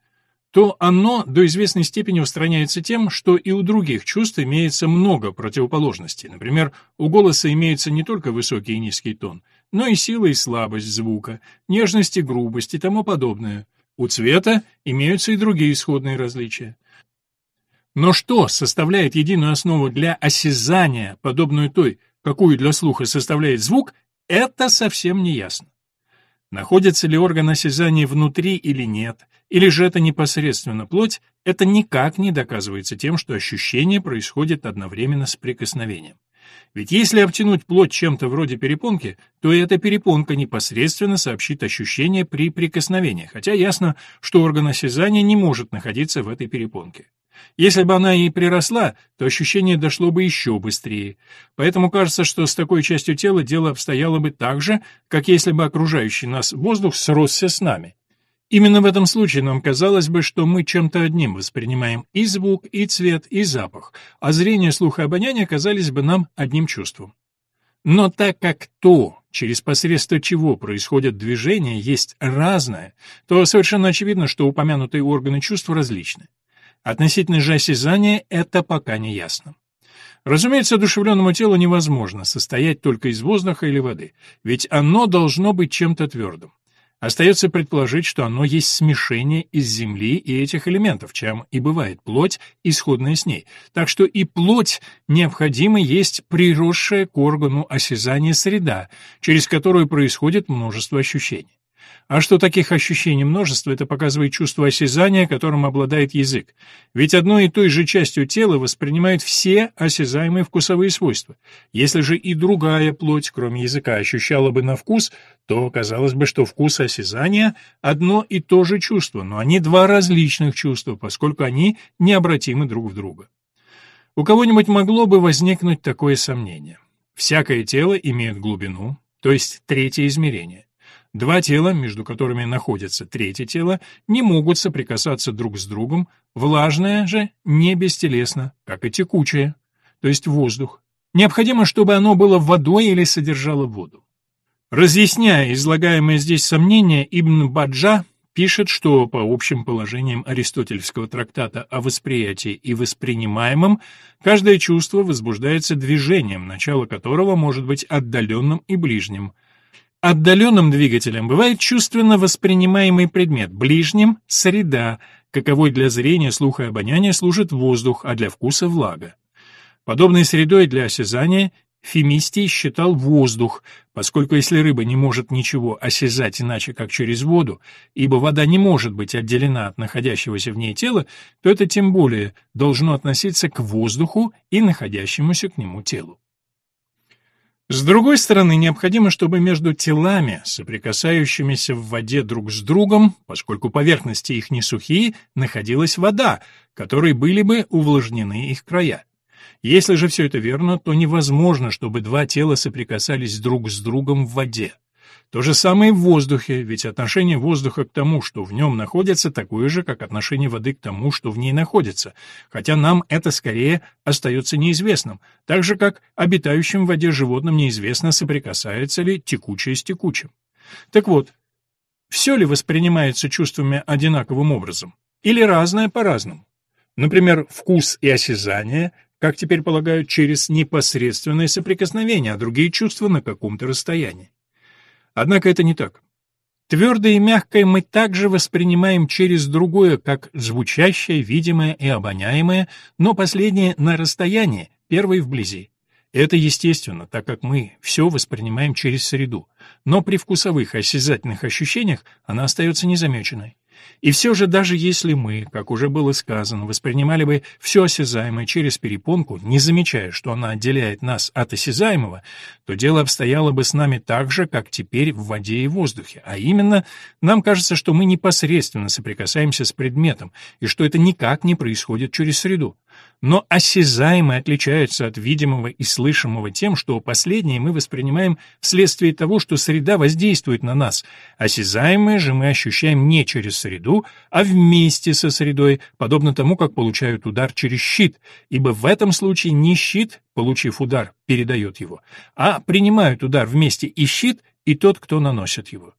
то оно до известной степени устраняется тем, что и у других чувств имеется много противоположностей. Например, у голоса имеется не только высокий и низкий тон, но и сила и слабость звука, нежность и грубость и тому подобное. У цвета имеются и другие исходные различия. Но что составляет единую основу для осязания, подобную той, какую для слуха составляет звук, это совсем не ясно. Находится ли орган осязания внутри или нет, или же это непосредственно плоть, это никак не доказывается тем, что ощущение происходит одновременно с прикосновением. Ведь если обтянуть плоть чем-то вроде перепонки, то эта перепонка непосредственно сообщит ощущение при прикосновении, хотя ясно, что орган осязания не может находиться в этой перепонке. Если бы она и приросла, то ощущение дошло бы еще быстрее. Поэтому кажется, что с такой частью тела дело обстояло бы так же, как если бы окружающий нас воздух сросся с нами. Именно в этом случае нам казалось бы, что мы чем-то одним воспринимаем и звук, и цвет, и запах, а зрение, слух и обоняние казались бы нам одним чувством. Но так как то, через посредство чего происходят движения, есть разное, то совершенно очевидно, что упомянутые органы чувств различны. Относительно же осязания это пока не ясно. Разумеется, одушевленному телу невозможно состоять только из воздуха или воды, ведь оно должно быть чем-то твердым. Остается предположить, что оно есть смешение из земли и этих элементов, чем и бывает плоть, исходная с ней. Так что и плоть необходимо есть приросшая к органу осязания среда, через которую происходит множество ощущений. А что таких ощущений множество, это показывает чувство осязания, которым обладает язык. Ведь одной и той же частью тела воспринимают все осязаемые вкусовые свойства. Если же и другая плоть, кроме языка, ощущала бы на вкус, то казалось бы, что вкус и одно и то же чувство, но они два различных чувства, поскольку они необратимы друг в друга. У кого-нибудь могло бы возникнуть такое сомнение. Всякое тело имеет глубину, то есть третье измерение. Два тела, между которыми находится третье тело, не могут соприкасаться друг с другом, влажное же не бестелесно, как и текучее, то есть воздух. Необходимо, чтобы оно было водой или содержало воду. Разъясняя излагаемое здесь сомнение, Ибн Баджа пишет, что по общим положениям аристотельского трактата о восприятии и воспринимаемом каждое чувство возбуждается движением, начало которого может быть отдаленным и ближним. Отдаленным двигателем бывает чувственно воспринимаемый предмет, ближним — среда, каковой для зрения, слуха и обоняния служит воздух, а для вкуса — влага. Подобной средой для осязания Фемистий считал воздух, поскольку если рыба не может ничего осязать иначе, как через воду, ибо вода не может быть отделена от находящегося в ней тела, то это тем более должно относиться к воздуху и находящемуся к нему телу. С другой стороны, необходимо, чтобы между телами, соприкасающимися в воде друг с другом, поскольку поверхности их не сухие, находилась вода, которой были бы увлажнены их края. Если же все это верно, то невозможно, чтобы два тела соприкасались друг с другом в воде. То же самое и в воздухе, ведь отношение воздуха к тому, что в нем находится, такое же, как отношение воды к тому, что в ней находится, хотя нам это скорее остается неизвестным, так же, как обитающим в воде животным неизвестно, соприкасается ли текучее с текучим. Так вот, все ли воспринимается чувствами одинаковым образом? Или разное по-разному? Например, вкус и осязание как теперь полагают, через непосредственное соприкосновение, а другие чувства на каком-то расстоянии. Однако это не так. Твердое и мягкое мы также воспринимаем через другое, как звучащее, видимое и обоняемое, но последнее на расстоянии, первое вблизи. Это естественно, так как мы все воспринимаем через среду, но при вкусовых осязательных ощущениях она остается незамеченной. И все же, даже если мы, как уже было сказано, воспринимали бы все осязаемое через перепонку, не замечая, что она отделяет нас от осязаемого, то дело обстояло бы с нами так же, как теперь в воде и воздухе, а именно, нам кажется, что мы непосредственно соприкасаемся с предметом, и что это никак не происходит через среду. Но осязаемое отличается от видимого и слышимого тем, что последнее мы воспринимаем вследствие того, что среда воздействует на нас. Осязаемое же мы ощущаем не через среду, а вместе со средой, подобно тому, как получают удар через щит, ибо в этом случае не щит, получив удар, передает его, а принимают удар вместе и щит, и тот, кто наносит его.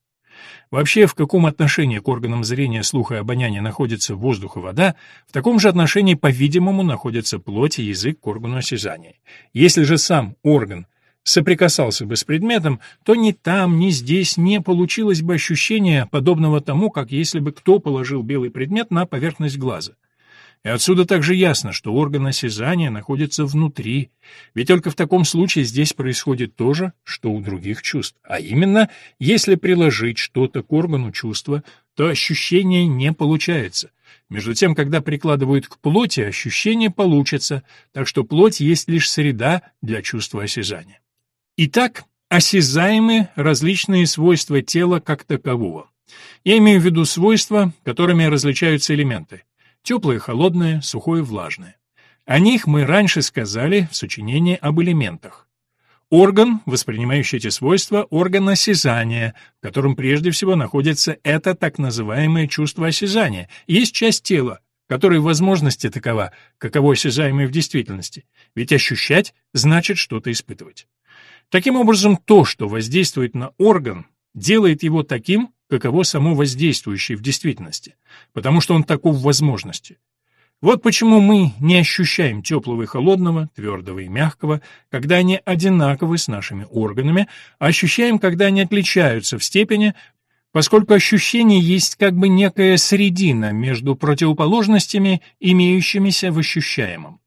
Вообще, в каком отношении к органам зрения, слуха и обоняния находится воздух и вода, в таком же отношении, по-видимому, находятся плоть и язык к органу осязания. Если же сам орган соприкасался бы с предметом, то ни там, ни здесь не получилось бы ощущения, подобного тому, как если бы кто положил белый предмет на поверхность глаза. И отсюда также ясно, что орган осязания находится внутри, ведь только в таком случае здесь происходит то же, что у других чувств. А именно, если приложить что-то к органу чувства, то ощущение не получается. Между тем, когда прикладывают к плоти, ощущение получится, так что плоть есть лишь среда для чувства осязания. Итак, осязаемы различные свойства тела как такового. Я имею в виду свойства, которыми различаются элементы. Теплое, холодное, сухое, влажное. О них мы раньше сказали в сочинении об элементах. Орган, воспринимающий эти свойства, орган осязания, в котором прежде всего находится это так называемое чувство осязания, есть часть тела, которой возможности такова, каково осязаемое в действительности, ведь ощущать значит что-то испытывать. Таким образом, то, что воздействует на орган, делает его таким, каково само воздействующее в действительности, потому что он таков в возможности. Вот почему мы не ощущаем теплого и холодного, твердого и мягкого, когда они одинаковы с нашими органами, а ощущаем, когда они отличаются в степени, поскольку ощущение есть как бы некая средина между противоположностями, имеющимися в ощущаемом.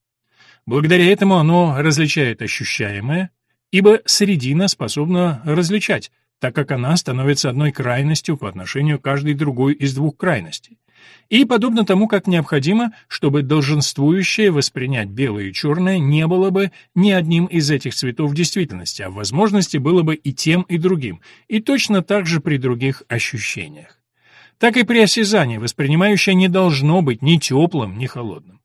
Благодаря этому оно различает ощущаемое, ибо средина способна различать, так как она становится одной крайностью по отношению к каждой другой из двух крайностей. И подобно тому, как необходимо, чтобы долженствующее воспринять белое и черное не было бы ни одним из этих цветов в действительности, а в возможности было бы и тем, и другим, и точно так же при других ощущениях. Так и при осязании воспринимающее не должно быть ни теплым, ни холодным.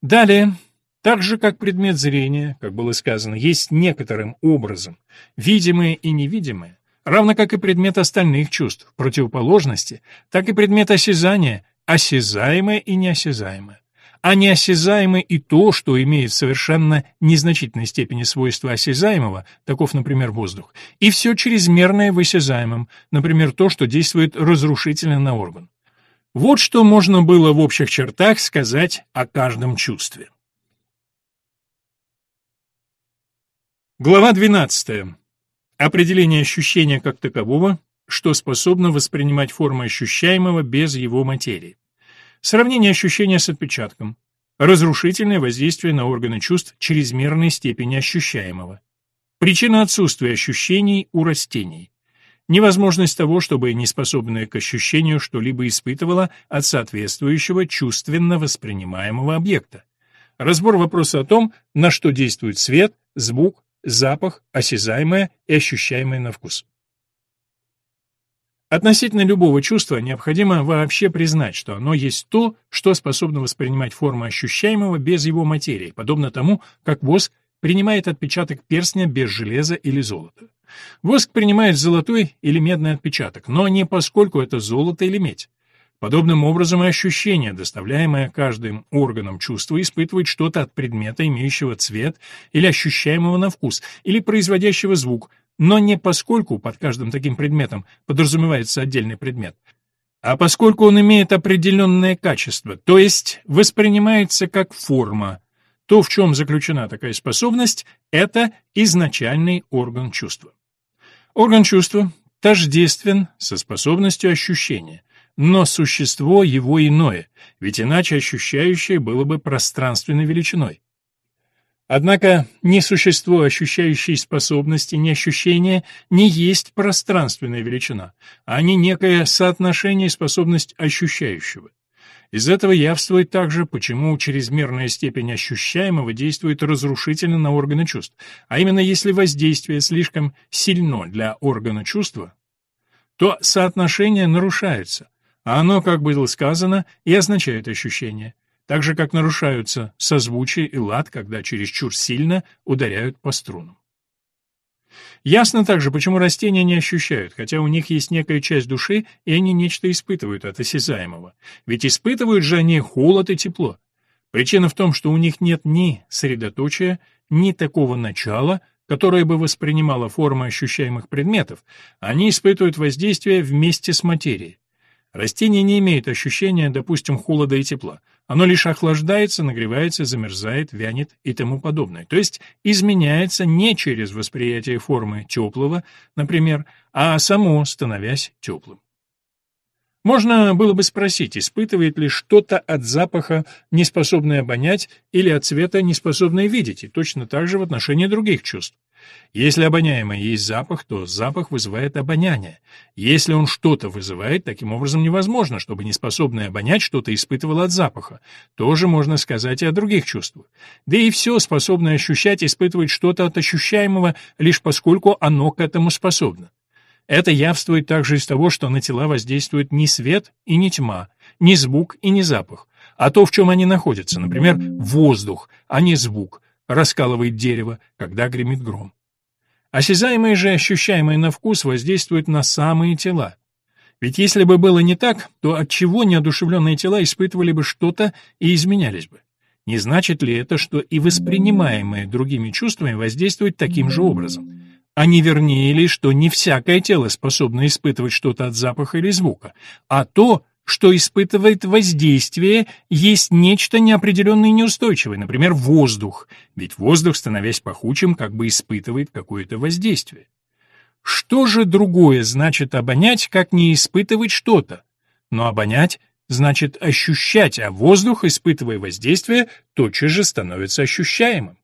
Далее, так же, как предмет зрения, как было сказано, есть некоторым образом видимое и невидимое, равно как и предмет остальных чувств, противоположности, так и предмет осязания, осязаемое и неосязаемое. а не осязаемо и то, что имеет совершенно незначительной степени свойства осязаемого, таков, например, воздух, и все чрезмерное в осязаемом, например, то, что действует разрушительно на орган. Вот что можно было в общих чертах сказать о каждом чувстве. Глава 12. Определение ощущения как такового, что способно воспринимать формы ощущаемого без его материи. Сравнение ощущения с отпечатком. Разрушительное воздействие на органы чувств чрезмерной степени ощущаемого. Причина отсутствия ощущений у растений. Невозможность того, чтобы неспособное к ощущению что-либо испытывало от соответствующего чувственно воспринимаемого объекта. Разбор вопроса о том, на что действует свет, звук, запах, осязаемое и ощущаемое на вкус. Относительно любого чувства необходимо вообще признать, что оно есть то, что способно воспринимать форму ощущаемого без его материи, подобно тому, как воск принимает отпечаток перстня без железа или золота. Воск принимает золотой или медный отпечаток, но не поскольку это золото или медь. Подобным образом и ощущение, доставляемое каждым органом чувства, испытывает что-то от предмета, имеющего цвет или ощущаемого на вкус, или производящего звук, но не поскольку под каждым таким предметом подразумевается отдельный предмет, а поскольку он имеет определенное качество, то есть воспринимается как форма. То, в чем заключена такая способность, это изначальный орган чувства. Орган чувства тождествен со способностью ощущения, но существо его иное, ведь иначе ощущающее было бы пространственной величиной. Однако ни существо, ощущающее способности, ни ощущение не есть пространственная величина, а не некое соотношение способность ощущающего. Из этого явствует также, почему чрезмерная степень ощущаемого действует разрушительно на органы чувств, а именно если воздействие слишком сильно для органа чувства, то соотношение нарушается, а оно, как было сказано, и означает ощущение, так же, как нарушаются созвучие и лад, когда чересчур сильно ударяют по струнам. Ясно также, почему растения не ощущают, хотя у них есть некая часть души, и они нечто испытывают от осязаемого. Ведь испытывают же они холод и тепло. Причина в том, что у них нет ни средоточия, ни такого начала, которое бы воспринимало формы ощущаемых предметов, они испытывают воздействие вместе с материей. Растение не имеет ощущения, допустим, холода и тепла. Оно лишь охлаждается, нагревается, замерзает, вянет и тому подобное. То есть изменяется не через восприятие формы теплого, например, а само становясь теплым. Можно было бы спросить, испытывает ли что-то от запаха, неспособное обонять, или от цвета, неспособное видеть, и точно так же в отношении других чувств. Если обоняемое есть запах, то запах вызывает обоняние. Если он что-то вызывает, таким образом невозможно, чтобы неспособное обонять что-то испытывало от запаха. Тоже можно сказать и о других чувствах. Да и все способное ощущать испытывает что-то от ощущаемого, лишь поскольку оно к этому способно. Это явствует также из того, что на тела воздействует не свет и не тьма, не звук и не запах, а то, в чем они находятся, например, воздух, а не звук, раскалывает дерево, когда гремит гром. Осязаемое же ощущаемое на вкус воздействует на самые тела. Ведь если бы было не так, то от чего неодушевленные тела испытывали бы что-то и изменялись бы? Не значит ли это, что и воспринимаемое другими чувствами воздействует таким же образом? А не вернее ли, что не всякое тело способно испытывать что-то от запаха или звука, а то, что испытывает воздействие, есть нечто неопределенное и неустойчивое, например, воздух, ведь воздух, становясь пахучим, как бы испытывает какое-то воздействие. Что же другое значит обонять, как не испытывать что-то? Но обонять значит ощущать, а воздух, испытывая воздействие, тотчас же становится ощущаемым.